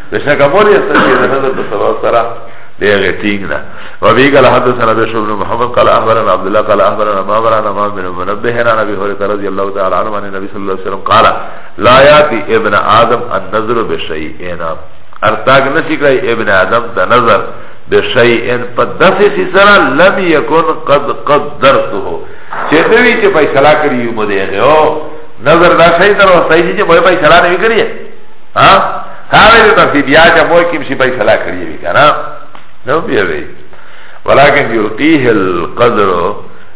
بشک مولی استشی ده نظر ده سبب سرا ده غیتینگ نه و بی قال حدثنا بشر بن محمد قال احبرنا عبدالله قال احبرنا مابرنا مام بن منبهنا نبی حورت رضی اللہ تعالی عنہ عن نبی صلی اللہ علیہ وسلم قال لا یاتی ابن آدم النظر بشیئینا ارتاق نسی کرائی ابن آدم ده نظر بشیئن پا دسی سی سرا لم یکن قد قد درسو چیتوی چه پیسلا کریو مده غیو نظر دا شئی در وستایی چه بای پیسلا نوی کریه ها هغه د ترتیب یا چې مو کې شي فیصله کړی وی کنه نو بیا وی ولكن يلقيه القدر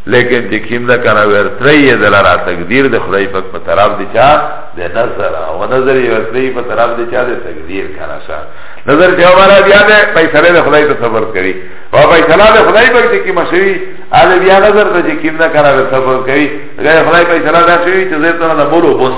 لیکن چې کیم نه کنه ورتری دلارا تقدیر د خدای پاک په طرف دی چا د نظر او نظر یې ورتری په طرف دی چا د تقدیر کنه شا نظر چې واره بیا د فیصله د خدای ته صبر کوي او فیصله د خدای پاک چې کی مشوي ال بیا نظر ته چې کیم نه کنه صبر کوي غیر خدای فیصله دا شوی چې زه ته نه بولو بوس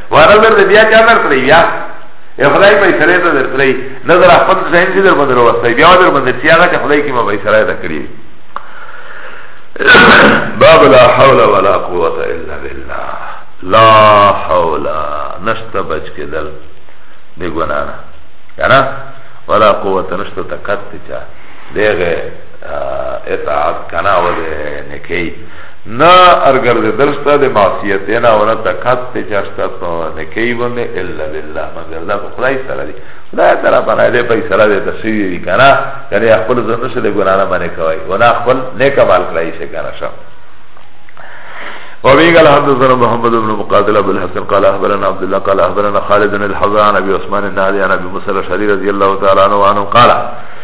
ورزر دې بیا چا درته بیا ای خدای په سره ته درته لري نظر خپل ځین دې در باندې وروسته بیا در باندې چې هغه خدای کې ما به سره ته کړی باب لا حول ولا قوت الا بالله لا حول نشته بچ کېدل دی ګنا نه کنه ولا قوت نشته طاقت چا دیغه اطاعت کنه و دې نه کوي نه ارګرځیدل شته د معصیت نه او نه تکات ته چاشته په نکی باندې الا بالله مگر دا خدای سره دی خدای تعالی په نه دی پیسې را دی تسوی وی کنه یعنی خپل ځنه سره ګنا نه باندې کوي ولا خپل نیک عمل کوي شي کنه شو وابي قال حدثنا محمد بن مقاتل ابو الحسن قال اخبرنا عبد الله قال اخبرنا خالد بن الحضان ابي عثمان النهدي عن ابي موسى الاشعري رضي الله تعالى عنه قال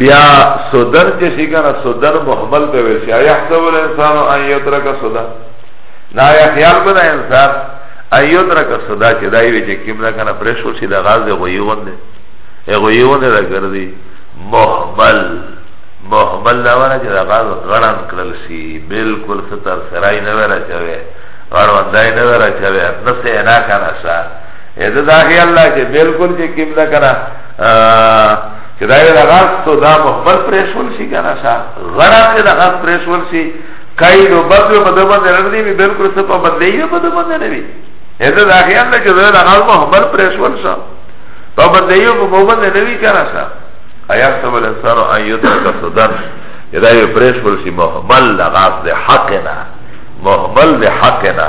بیا سودن چې شي کنه سودن محمل ته ویل شي یحسب الانسان ان یترک سودا نا یا خیال بنا انسان ان یترک سودا چې دای وی چې کیم نه کنه پرې شو شي د غاز دی غوي وند دی غوي وند را ګرځي محمل محمل نه ونه چې د غاز غړن کړل شي بالکل ستر سرای نه ورا چوي غړ وندای نه ورا چوي نو څه نه کنه سا اې دا خیال لا چې بالکل چې کیم نه کنه چه دا یو غاز تو دا مخبر پریشول شی کنا شا غرا چه دا غاز پریشول شی کئی دو بد و بدو بند نردی بی بلکل سپا بدلی و بدو بند نبی ایتا دا خیال دا چه دا غاز مخبر پریشول شا پا بدلی و بدو بند نبی کنا شا ایاک سبال انسانو ان یو تر کسدن دا یو پریشول شی مخبر دا غاز دا حقنا مهمل ده حقنا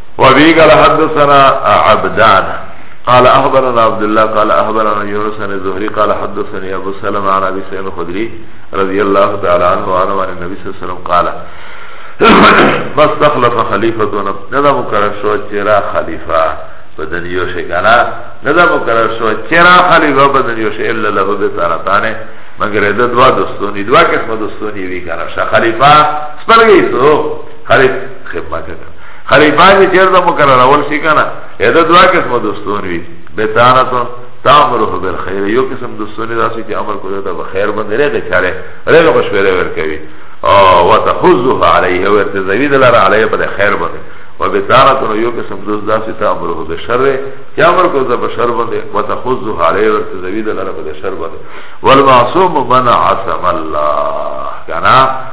وابي قال حدثنا عبدان قال اخبرنا عبد الله قال اخبرنا يونس بن زهري قال حدثني ابو سلمة عن ابي سعيد الخدري رضي الله تعالى عنه وعن النبي صلى الله عليه وسلم قال ما استخلف خليفتنا نذا مقرر شو چرا خليفه بدن يوشي كانا نذا مقرر شو چرا خليفه بدن يوشي الا له بتارتانه مگر ده دوا دوستونی دوا قسم دوستونی وی کنه شا خلیفہ سپرگئی سو خلق خدمت کنا خلق بازی چیر دا مکرر اول شی کنا ایده دوا قسم دوستون وی بتانتون تامره بالخیر یو قسم دوستونی داسی که عمل کو دیتا بخیر بند ریغ چاره ریغ بشویره ورکوی و تخزوه علیه ورتزوید لار علیه بده خیر بند و بتانتون یو قسم دوست داسی تامره بشر که عمل کو دیتا بشر بند و تخزوه علیه ورتزوید لار بده شر بند والمعصوم من عصم الله کنا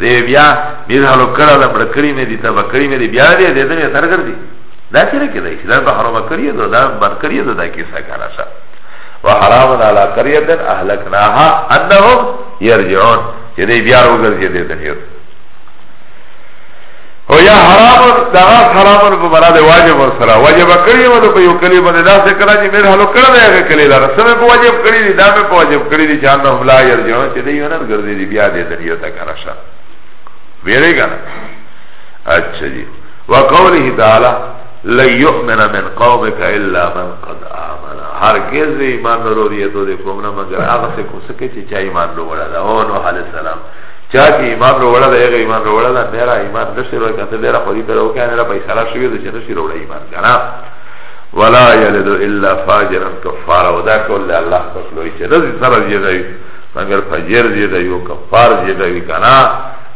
دی بیا میر حلو کړه دا مړ کړی مې دي تا بکړی مې دي بیا دې دې دې سر ګرځي دا چیرې کې دی دا به حرام کړی دا دا بر کړی دا دا کیسه کارا شه وحرام علی قريه اهلكناها انهم يرجعون چې دې بیا وګرځي دې ته او یا حرام دا غاز حرام په معنا د واجب سره واجب کړی و په یو کلی باندې دا څه کړه چې مې حلو کړه دا هغه کلی لاره سم په واجب کړی دی دا مې په واجب کړی دی چې ان لا یرجو چې دی نه ګرځي دی بیا دې دنیا ته کنه شه ویری کنه اچھا جی وقوله تعالی لا یؤمن من قومک الا من قد آمن هرگز ایمان وروړي ته کوم نه مگر هغه څه کو سکه چې چا ایمان وروړه دا او نو علی السلام چا چې ایمان وروړه دا هغه ایمان وروړه دا نه را ایمان نشي وروړه کنه ډیره خو دې ته راو کنه را پیسې را شوی چې نشي وروړه ایمان کنه ولا یلد الا فاجرا کفار او دا کول الله پس لوی چې رزي سره دی دی مگر فجر دی دی او کفار دی دی کنه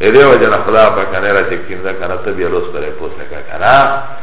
اې دی وجه نه خدا په کنه را چې کیندا کنه ته بیا لوس پرې پوسه کنه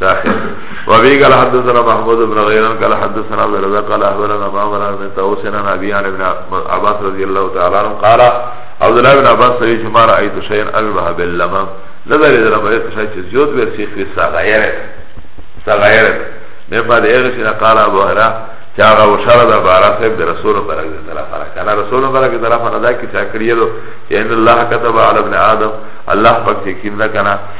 شاخر وابي قال حدثنا محمود بن غيران قال حدثنا عبد الرزاق قال اخبرنا معمر بن طاووس عن ابي عن ابن عباس رضي الله تعالى عنه قال عبد الله بن عباس سوي ما رايت شيئا اشبه باللمم نظر در باید شای چه زیاد ورسی خی سغیره سغیره من بعد ایغشی نقال ابو هره چه آغا وشاره در بارا صاحب در رسول برک در طرف را کانا رسول برک در طرف را دا کسا کریدو چه ان اللہ کتب علی ابن آدم اللہ پاک چه کم نکنا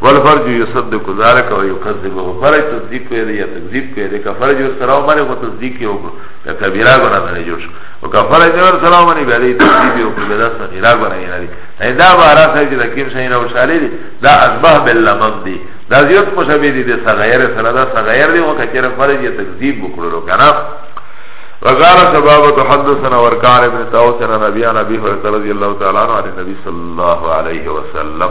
والفرج يصدق ذلك ويكذبه فرج تصديق کوي دی یا تکذیب کوي دی کفرج ور سره باندې خو تصدیق یې وکړو یا کبیره ګناه باندې جوړ شو او کفرج ور سره باندې بیا دی تکذیب یې وکړو دا صغیره ګناه یې لري دا بارا سره چې لکیم شي نه وشالې دي دا اشبه باللمم دي دا زیات مشابه دي د صغیر سره دا صغیر دی او کچره فرج یې تکذیب وکړو کنه وقال سبابة تحدثنا وركان ابن تاوسنا نبيان نبي فرد رضي الله تعالى عنه عن النبي صلى الله عليه وسلم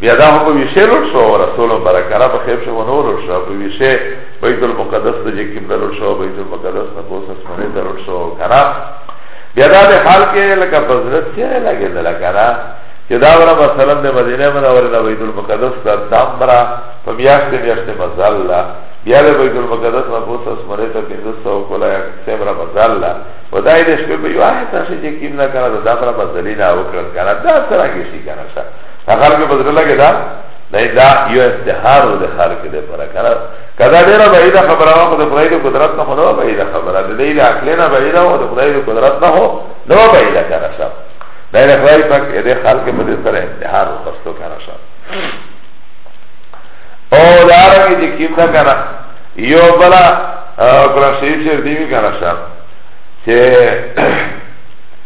بیا دا هم په ویشه لوټ شو او رسول مبارک را په خیب شو نو لوټ شو په ویشه بیت المقدس ته چې کوم لوټ شو بیت المقدس نه کوس اسمانه ته لوټ شو کرا بیا دا د حال کې لکه بزرت چې لګې د لکرا چې دا ور مثلا د مدینه منوره د بیت المقدس تر دامرا په میاشت میاشت مزال لا بیا د بیت المقدس نه کوس اسمانه ته 1500 کولا یا سمر مزال لا ودای دې شپه په یوه تاسو چې کوم نه کرا د دامرا مزلینا وکړ کرا دا سره کې شي کرا اخر کې بدر لګی دا دا دا یو استهار د خار کې د پر کړه کدا ډیره بعید خبره او د خدای د قدرت نه خدای بعید خبره د دې د عقل نه بعید او د خدای د قدرت نه هو نو بعید کړه شپ دا د خدای پاک د خال کې بدر سره استهار او پستو کړه شپ او دا رنګ چې کیم نه کړه یو بلا قرآن شریف شریف دیوی کانا شا چه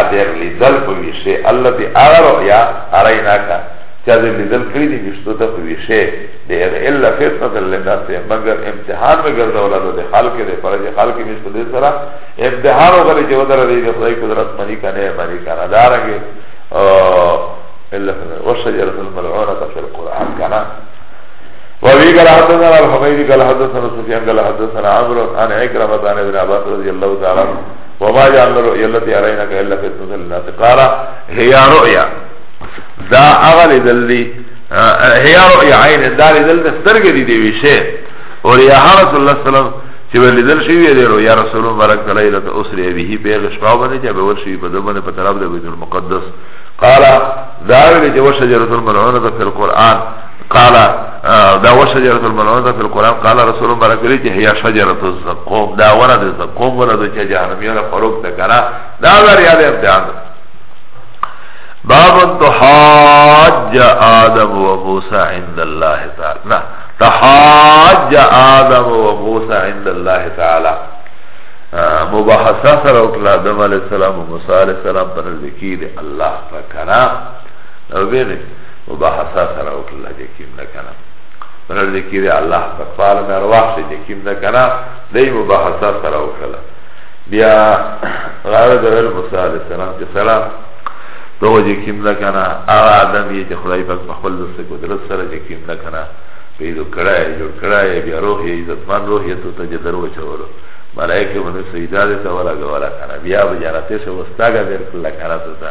اتیر لیدل په ویشه الله دی هغه رؤیا اراینا کا چا دې لیدل کړی دی ویشتو ته په ویشه دی هغه الا فتنه للناس مگر امتحان مگر دولت د خلق دې فرج خلق کې مشته دې سره امتحان وغلی چې ودر دې خدای قدرت منی کنه منی کنه دارنګ الا وشجره الملعونه في القران کنه وابي قال حدثنا الحميدي قال حدثنا سفيان قال حدثنا عمرو عن عكرمة عن ابن عباس رضي الله تعالى عنه وما جعلنا الرؤيا التي اريناك الا فتنه للناس قال هي رؤيا دا اغل دلی هي رؤيا عين دا دل سترګ دي دی وشه اور یا رسول الله صلی الله چې ولیدل شي وی دی رؤيا رسول مبارک ليله اسري به پیغ شپه باندې چې به ورشي په دمنه په طرف د بیت المقدس قال دا ویل چې وشجره الملعونه في القران قال دا و شجرت الملعونة في القرآن قال رسول الله برکلی چه هي شجرت الزقوم دا ورد الزقوم ورد چه جهنمیون فروق دکنا دا در یاد امتحان باب تحاج آدم و موسى عند الله تعالى نا تحاج آدم و موسى عند الله تعالى مباحثه سره وکړه آدم علی السلام او موسی علی السلام پر ذکر الله فکرا او ویل مباحثه سره وکړه د کیم نه کنه نو د کی دی الله تکبر نه ارواح د کیم نه کنه د مباحثه سره وکړه بیا غره د ول موسی علی السلام چې سره تو د کیم نه کنه هغه ادم یې چې خدای پاک په خپل ذات قدرت سره د کیم نه کنه پیدا کړای جوړ کړای بیا روح یې عزتمن روح یې ته ته درو چورو ملائکه باندې سجدا دې ته ولا غواړه کنه بیا به جنته سه واستګه درکړه کنه ته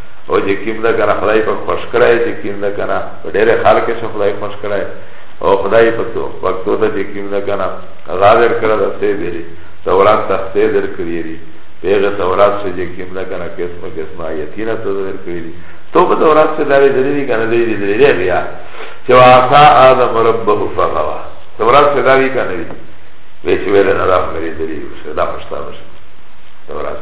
او چې کیم ده کنه خدای په خوش کړای چې کیم ده کنه ډېر خلک شه خدای خوش کړای او خدای په تو وختو ته چې کیم ده کنه غاضر کړه د سه دی تورات تخته در کړی دی پیغه تورات سے چې کیم ده کنه قسمه قسمه آیتینا ته در کړی دی تو په تورات سے دا لري دی کنه دی دی دی بیا چې واسا ادم ربه فغوا تورات سے دا وی کنه دی وی چې ویل نه راځي دی دا پښتا بشه تورات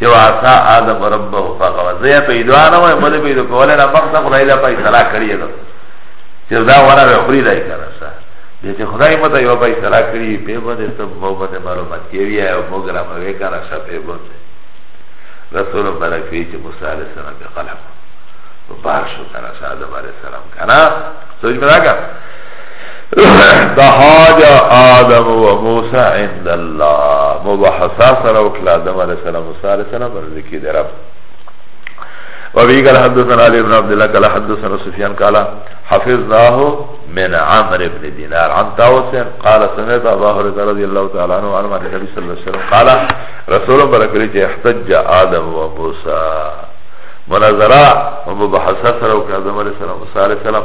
چه وعصا آدم ربه فغوا زیا پیدوا نو ہے مده پیدو کولی نا مقصد خدای دا پای صلاح کریه دو چه دا ورا وی خوری دای کنه سا جیسے خدای متا یو پای صلاح کریه پی بنده سب مو بنده معلومت کیوی ہے او مگرم وی کنه سا پی بنده رسول مبارک وی چه موسیٰ علیہ السلام بی قلم بار شو کنه سا آدم علیہ السلام کنه سوچ مدا کنه تحاج آدم و موسیٰ عند اللہ مباحثہ سر وکل آدم علیہ السلام موسیٰ علیہ السلام برزکی در رب وبه قال حدثنا علي بن عبد الله قال حدثنا سفيان قال حفظناه من عمرو بن دينار عن طاووس قال سمعت ابا هريره رضي الله تعالى عنه عن النبي صلى الله عليه وسلم قال رسول الله بركاته احتج ادم وموسى مناظره ومباحثه سره وکړه د عمر سره موسی عليه السلام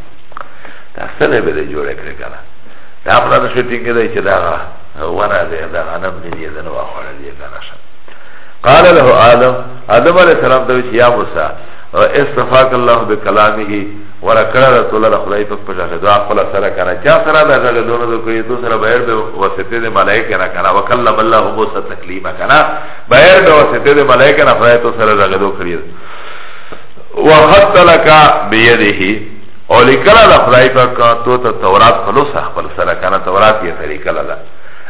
دا سره به دې جوړ کړی کنه دا خپل د شوټینګ دی چې دا ونه دی دا غنم نه دی دا نو خوړل دی کنه شه قال له آدم آدم علیہ السلام ته چې یا موسی استفاق الله بکلامه ورکړه د توله د خدای په پښه ده دا خپل سره کنه چا سره دا غږ دونه د کوي تو سره بهر به واسطه د ملائکه نه کنه وکلم الله موسی تکلیما کنه بهر به واسطه د ملائکه نه خدای تو سره غږ دو کړی وخط لك بيده او لکلا دا خدای پاک تو تا تورات خلوص اخبر سره کانا تورات یه تری کلا دا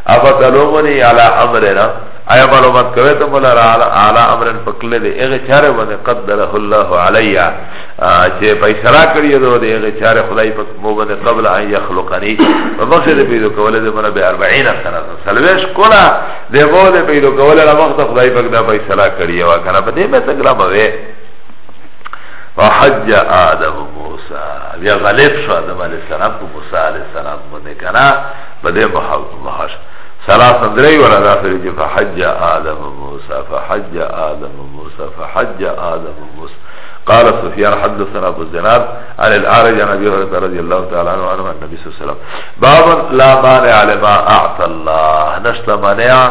افا تلومنی علا امرنا ایا معلومات کوي ته مولا را اعلی امرن پکله دی هغه چاره باندې قدره الله علیا چې پیسرا کړی دی دی هغه چاره خدای په مو باندې قبل ان یخلقنی په مخه دی پیدا کوله دی مونږ به 40 سنه سلويش کولا دی مو دی پیدا کوله را مخ خدای پاک دا پیسرا کړی وا کنه په دې مې څنګه راوي وحج آدم موسیٰ بیا غلب شو آدم علیہ السلام کو موسیٰ علیہ السلام بنده کنا بده محش سلاسا دری ولا داخلی جی فحج آدم موسیٰ فحج آدم موسیٰ فحج آدم موسیٰ قال سفيان حدثنا ابو الزناد عن الأعرج عن ابي هريره رضي الله تعالى عنه عن النبي صلى الله عليه وسلم باب لا مانع لما اعطى الله نشط مانع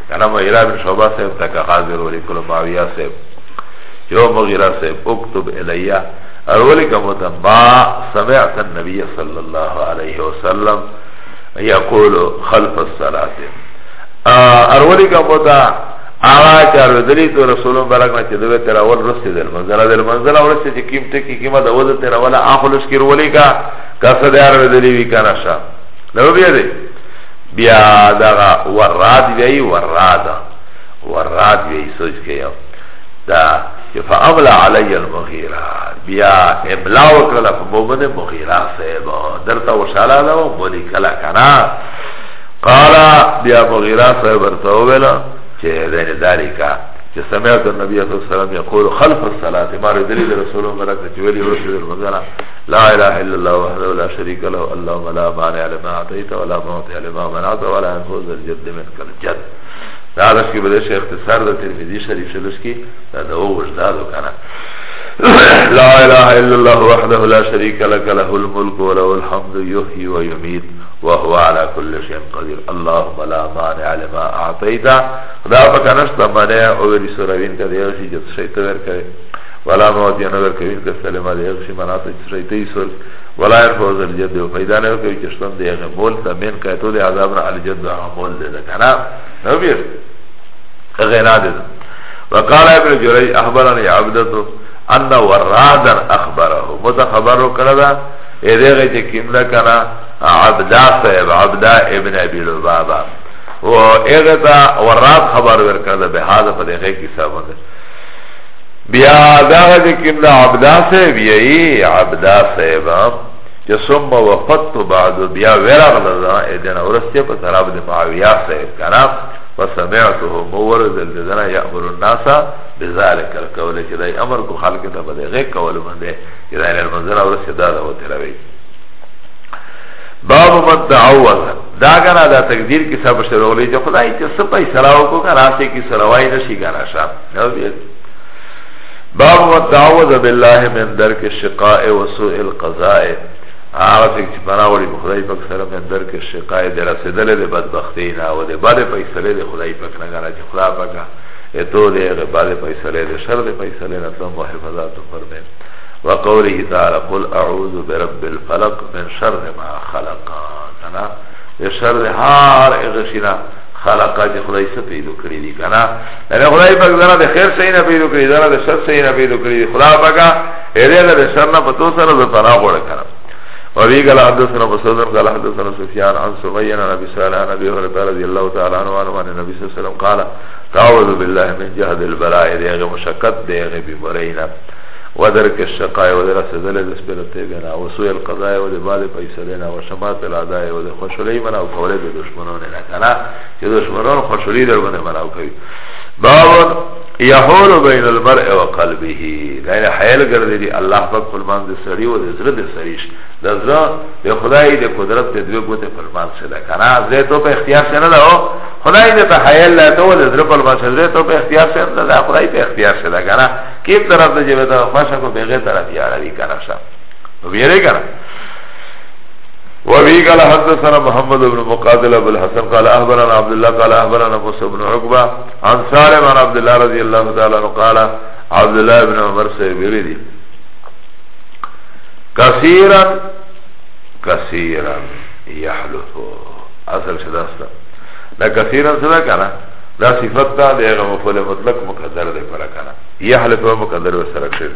کنه مغیره بن شعبه صاحب تک حاضر ولی کلو معاویه صاحب یو مغیره صاحب اکتب الیه اولی کمتا ما سمعت النبی صلی اللہ علیہ وسلم یقول خلف الصلاة اولی کمتا آغا چارو دلی تو رسول مبارک نا چه دوی تیر اول رسی دل منزل دل منزل اول رسی چه کم تکی کم دا وزد تیر اولا آخلوش کی رولی کا کسا دیار دلی وی کانا شا نو بیده بیا دغه وراد وی وراد وراد وی سوچ کې یو دا چې فاملا علی المغیره بیا ابلا وکړه په بوبنه مغیره صاحب درته وشاله دا و بولی کلا کنا قال بیا مغیره صاحب ورته ویلا چې دین دالیکا چې سمعت النبي صلی الله علیه وسلم یقول خلف الصلاه ما رجل رسول الله برکته ویلی رسول الله لا اله الا الله وحده لا شريك له اللهم لا مانع لما اعطيت ولا معطي لما منعت ولا ينفع ذا الجد منك الجد دا بس کې بده شیخ اختصار د ترمذی شریف شلس کې دا د او وجداد وکړه لا اله الا الله وحده لا شريك لك له الملك وله الحمد يحيي ويميت وهو على كل شيء قدير اللهم لا مانع لما اعطيت دا پکنشت منع او ویلی سروین کده یو شی جت شیطان ورکه ولا موت یا نظر کوین که سلمه ده اغشی مناتا چه شیطی سور ولا ارفوز الجد ده فیدا نو کوي چې شتون دی هغه مول ته من کوي ته د عذاب نه الجد ده مول ده کنه نو بیر غنا ده وقال ابن جريج اخبرني عبدته ان ورادا اخبره متخبر کړه دا دغه چې کیملا کړه عبدا صاحب عبدا ابن ابي لبابا و اغه تا وراد خبر ورکړه به هاذا په دغه کې ثابت بیا داغه چې کوم د عبدا صاحب یی عبدا صاحب چې ثم وفت بعد بیا ورغله دا اذن اورسته په طرف د معاویه صاحب کرا فسمعته مورد الذين يأمر الناس بذلك القول چې دای امر کو خلق ته بده غي کول باندې چې دای له منظر اورسته دا دا وته راوي باب من تعوذ دا غنا دا تقدیر کې سب شروع لې چې خدای چې سپای سراو کو کرا سي کې سروای نشي کرا شاپ باب و تعوذ بالله من درک الشقاء و سوء القضاء هغه څه چې پناه وړي په خدای پاک سره من درک الشقاء د رسیدل د بدبختی نه او د بد فیصله د خدای پاک نه غواړي چې خدای پاک اتو د بد فیصله د شر د فیصله نه تم محفظات فرمه وقوله تعالى قل اعوذ برب الفلق من شر ما خلق انا شر هار اغشنا خلقا چې خدای څه پیدا کړی دی کنه دا خدای پاک زرا د خیر شي نه پیدا کړی زرا د شر شي نه پیدا کړی خدای پاک هغه د شر نه پتو سره د پناه غوړ کړم وفي قال حدثنا مسعود قال حدثنا سفيان عن سمية عن ابي صالح عن ابي هريره رضي الله تعالى عنه عن النبي صلى الله عليه وسلم قال تعوذ بالله من جهد البلاء دغه مشقت دغه بمرینا ودرك الشقاء ودرس ذلل اسبلته بنا وسوء القضاء ودبال فيصلنا وشمات العداء ودخشليمنا وقوله بدشمن دشمنون نه کنه چې دشمنون خوشحالي در باندې ملاو کوي باور یحول بین المرء و قلبه غیر حیل گرده دی اللہ پاک فرمان دی سری و دی زرد سریش دی زرد دی خدای دی قدرت دی دوی گوتی فرمان سی دا کنا زی تو پا اختیار سی ندا ہو خدای دی پا حیل لیتا و دی زرد فرمان سی زی تو پا اختیار سی ندا دا خدای پا اختیار سی دا کنا کیب طرف دی جبتا خوشا کو بیغی طرف یارا دی کنا شا بیره کنا وبه قال حدثنا محمد بن مقاتل ابو الحسن قال اخبرنا عبد الله قال اخبرنا موسى بن عقبه عن سالم عن عبد الله رضي الله تعالى عنه قال عبد الله بن عمر سيبري كثيرا كثيرا يحلف اصل شداستا دا كثيرا سدا کنا دا صفت دا دغه مفعول مطلق مقدر دی پر کنا يحلف مقدر وسره کړی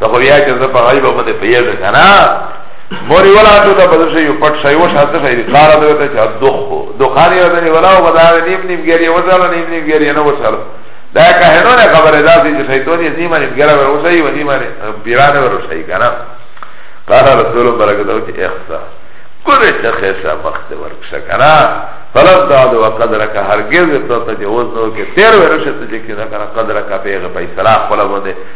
ته خو بیا چې زه په غیب باندې پیږه کنه موري ولا ته ته بدل شي پټ شي او شاته شي کار دی ته چې دخ دخان یو دی ولا او بدا نیم نیم ګری وځاله نیم نیم ګری نه وساله دا کهنو نه خبره ده چې شیطان یې نیمه نیم ګره ورسي و نیمه بیرانه ورسي کنه قال رسول برکت او چې اخصا کله چې خیسه وخت ورکشه کنه فلم تعد وقدرك هرگز تو تجاوز نو کې تیر ورشه ته چې کنه قدرك پیغه پیسلا خپل باندې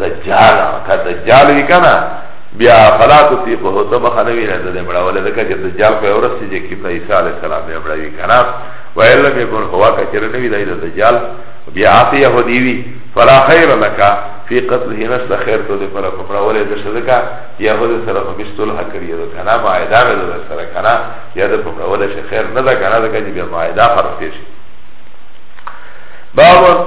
دجال که دجال وی کنا بیا فلا تطیقه تو بخنوی نه ده مړه ولې ده چې دجال په اورس چې کې په عیسی علی السلام یې مړه وی کنا ویل مې کون هوا کا چر نه وی ده دجال بیا اته یهودی وی فلا خیر لك فی قتله نشته خیر تو ده پر په مړه ولې ده صدقه یهود سره په بستل حکړی ده کنا ما ادا ده سره کنا یا ده په مړه ولې خیر نه ده کنا ده چې بیا ما ادا فرض شي باب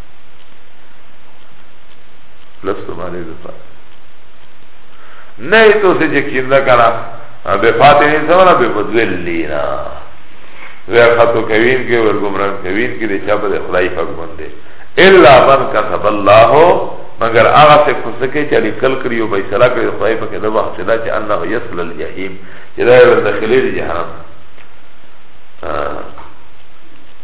لست معنی دفاع نه تو سه چې کیندا کړه به فاتحه سره به مذلینا وی خطو کوین کې ور ګمران کوین کې د چا په خدای پاک باندې الا من كتب الله مگر هغه څه کوسکه چې لیکل کړی او فیصله کړی خدای پاک د وخت دا چې انه یصل الجحیم چې دا ور داخلي جهنم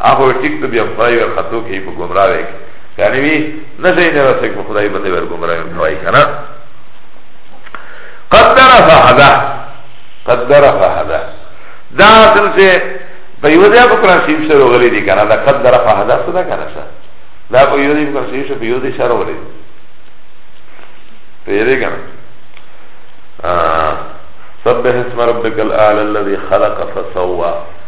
هغه وی ټیک ته بیا خدای ور خطو کې په گمراه وی یعنی وی نه شي نه وسه په خدای باندې ور گمراه وی کنه قدر فهدا قدر فهدا دا اصل سے پیوزیا په قرآن شریف سره غلي دي کنه دا قدر فهدا څه ده کنه څه دا په یو دې په شریف سره یو دې سره غلي په یوه کنه سبح اسم ربك الاعلى الذي خلق فسوى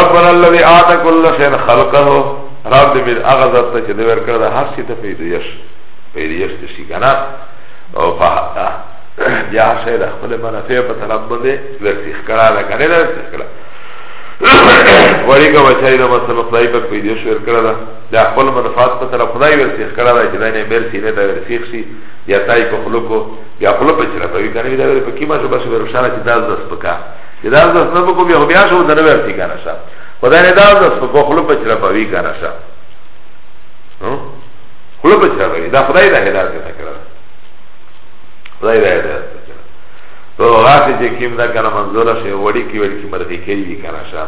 ربنا الذي آتا كل شيء خلقه رب دې میر هغه ذات ته چې دې ورکړه ده هر څه ته پیدایش پیدایش ته شي کنه او په بیا شاید خپل منافع په طرف باندې ورسیخ کړه ده کنه نه ورسیخ کړه وړي کا بچای دا مثلا خدای په پیدایش ورکړه ده دا خپل منافعات په طرف خدای ورسیخ کړه ده چې دا نه مرسی نه دا ورسیخ شي یا تای په خلکو یا خپل په چرته وی کنه دا په کیما شو بس ورشاره چې دا داس پکا چې دا د سبب کوم یو بیا شو درو ورتي کنه شا خدای نه دا د سبب خپل په چر پوي کنه شا نو خپل په چر پوي دا خدای دا هدایت نه کړو خدای دا هدایت تو غافی چه کم دا کنا منظوره شه وڑی کی وڑی کی مردی کئی بی کنا شا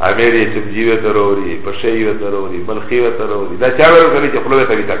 امیری چمجیوه تروری پشیوه تروری ملخیوه تروری دا چاوه رو کنی چه خلوه تبی تک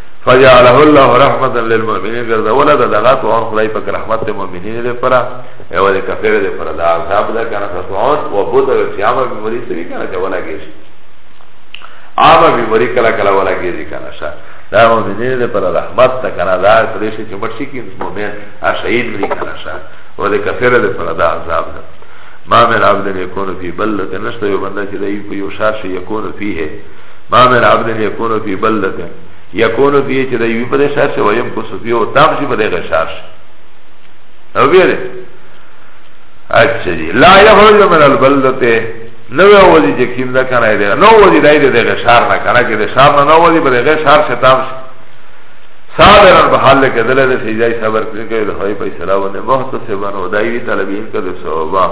فجعله الله رحمتا للمؤمنین ګرځوله د دغه طعون خدای پاک رحمت د مؤمنین لپاره او د کافر لپاره دا عذاب ده کنه طعون او بوت او سیامه بیماری سری کنه چې ولا کېږي عامه بیماری کله کله ولا کېږي کنه شا دا مؤمنین لپاره رحمت ده کنه دا پرې شي چې مرشي کې مؤمن ا شهید دی کنه شا او د کافر لپاره دا عذاب ده ما من عبد يكون في بلد نشته يبنده چې دی په یو شار شي يكون فيه ما من عبد يكون في بلده يكون في چې د یوی په شهر شي ويم کو سفي او تام شي په دغه شهر شي او بیره اچھا جی لا يخرج من البلده نو وځي چې کیم دا کنه دی نو وځي دای دې دغه شهر نه کنه کې د شهر نه نو وځي په دغه شهر شي تام شي صابرن په حال کې دلته د سیدای صبر کوي د هوی په سلام نه محتسبن او دایوی طلبین کده ثوابا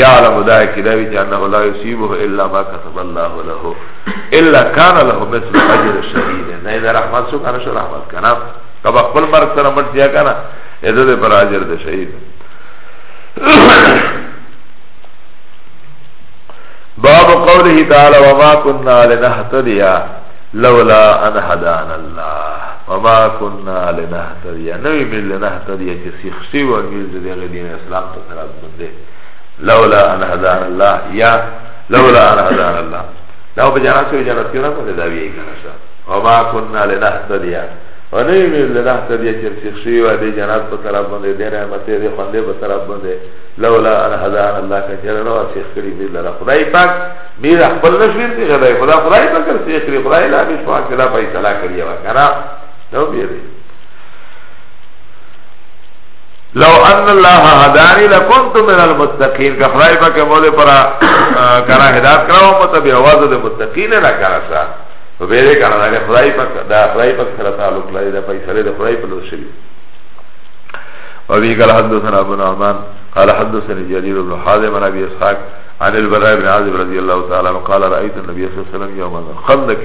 یا علم دای کې دای چې انه لا یصيبه الا ما والله له الا كان له مثل اجر الشهيد نه ده رحمت سو کنه شو رحمت کنه کبا خپل مرګ سره مړ دیا کنه اده ده پر اجر ده شهید باب قوله تعالى وما كنا لنهتدي لولا ان هدانا الله وما كنا لنهتدي نوی مل لنهتدي چې سیخ سی و مل دغه دین اسلام ته سره بنده لولا ان هدان الله یا لولا ان هدان الله دا په جنت کې جنت کې نه کوي دا وی کنه شا او ما كنا لنهتدي او نه وی لنهتدي چې شیخ شي و دې جنت په طرف باندې دې رحمت دې خوندې په طرف باندې لولا ان هدان الله کا چې نو شیخ کړي دې لره خدای پاک میر خپل نشویر دې خدای خدا خدای پاک شیخ کړي خدای لا به شوا کړه په اصلاح کړی و کنه نو بیره لو ان الله هدانی لکنت من المتقین که خدای پاک مولی پر کرا هدایت کرا و متبی آواز ده متقین نه کرا سا و بیره کرا ده خدای پاک ده خدای پاک سر تعلق لای ده پیسره ده خدای پلو شلی و بی قال حدثنا ابن عمان قال حدثنا جریر بن حازم عن ابي اسحاق عن البراء بن عازب رضي الله تعالى عنه قال رايت النبي صلى الله عليه وسلم يوما خندق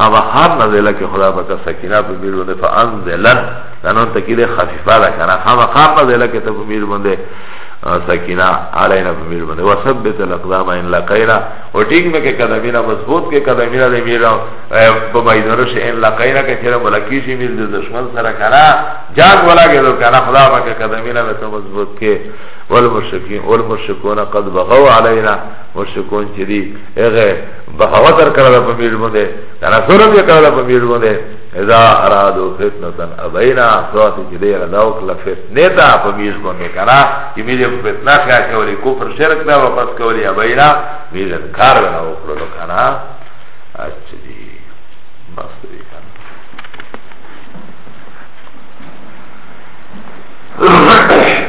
هغه هر نازله کې خدا پاک سکینه په میر باندې فانزلن دا نون تکیده خفیفه ده کنه هغه هر نازله کې ته په میر باندې سکینه علینا په میر باندې وثبت الاقدام ان لقینا او ټینګ مې کې قدمینا مضبوط کې قدمینا دې میر په بایدره شي ان لقینا کې چیرې ملکی شي میر د دشمن سره کنه جان ولا کې نو کنه خدا پاک قدمینا به مضبوط کې والمشرکین والمشرکون قد بغوا علینا مشرکون چې دی هغه بغاوت در کرده پا میل بنده دانا ظلم یا کرده پا میل بنده اذا ارادو فتنتن ابینا سواتی چی دی رداو کلا فتنه تا پا میل بنده کنا چی میل فتنه خیا کولی کفر شرک دا واپس کولی ابینا میل انکار بنا وکلو کنا اچھا دی بس دی کنا Thank you.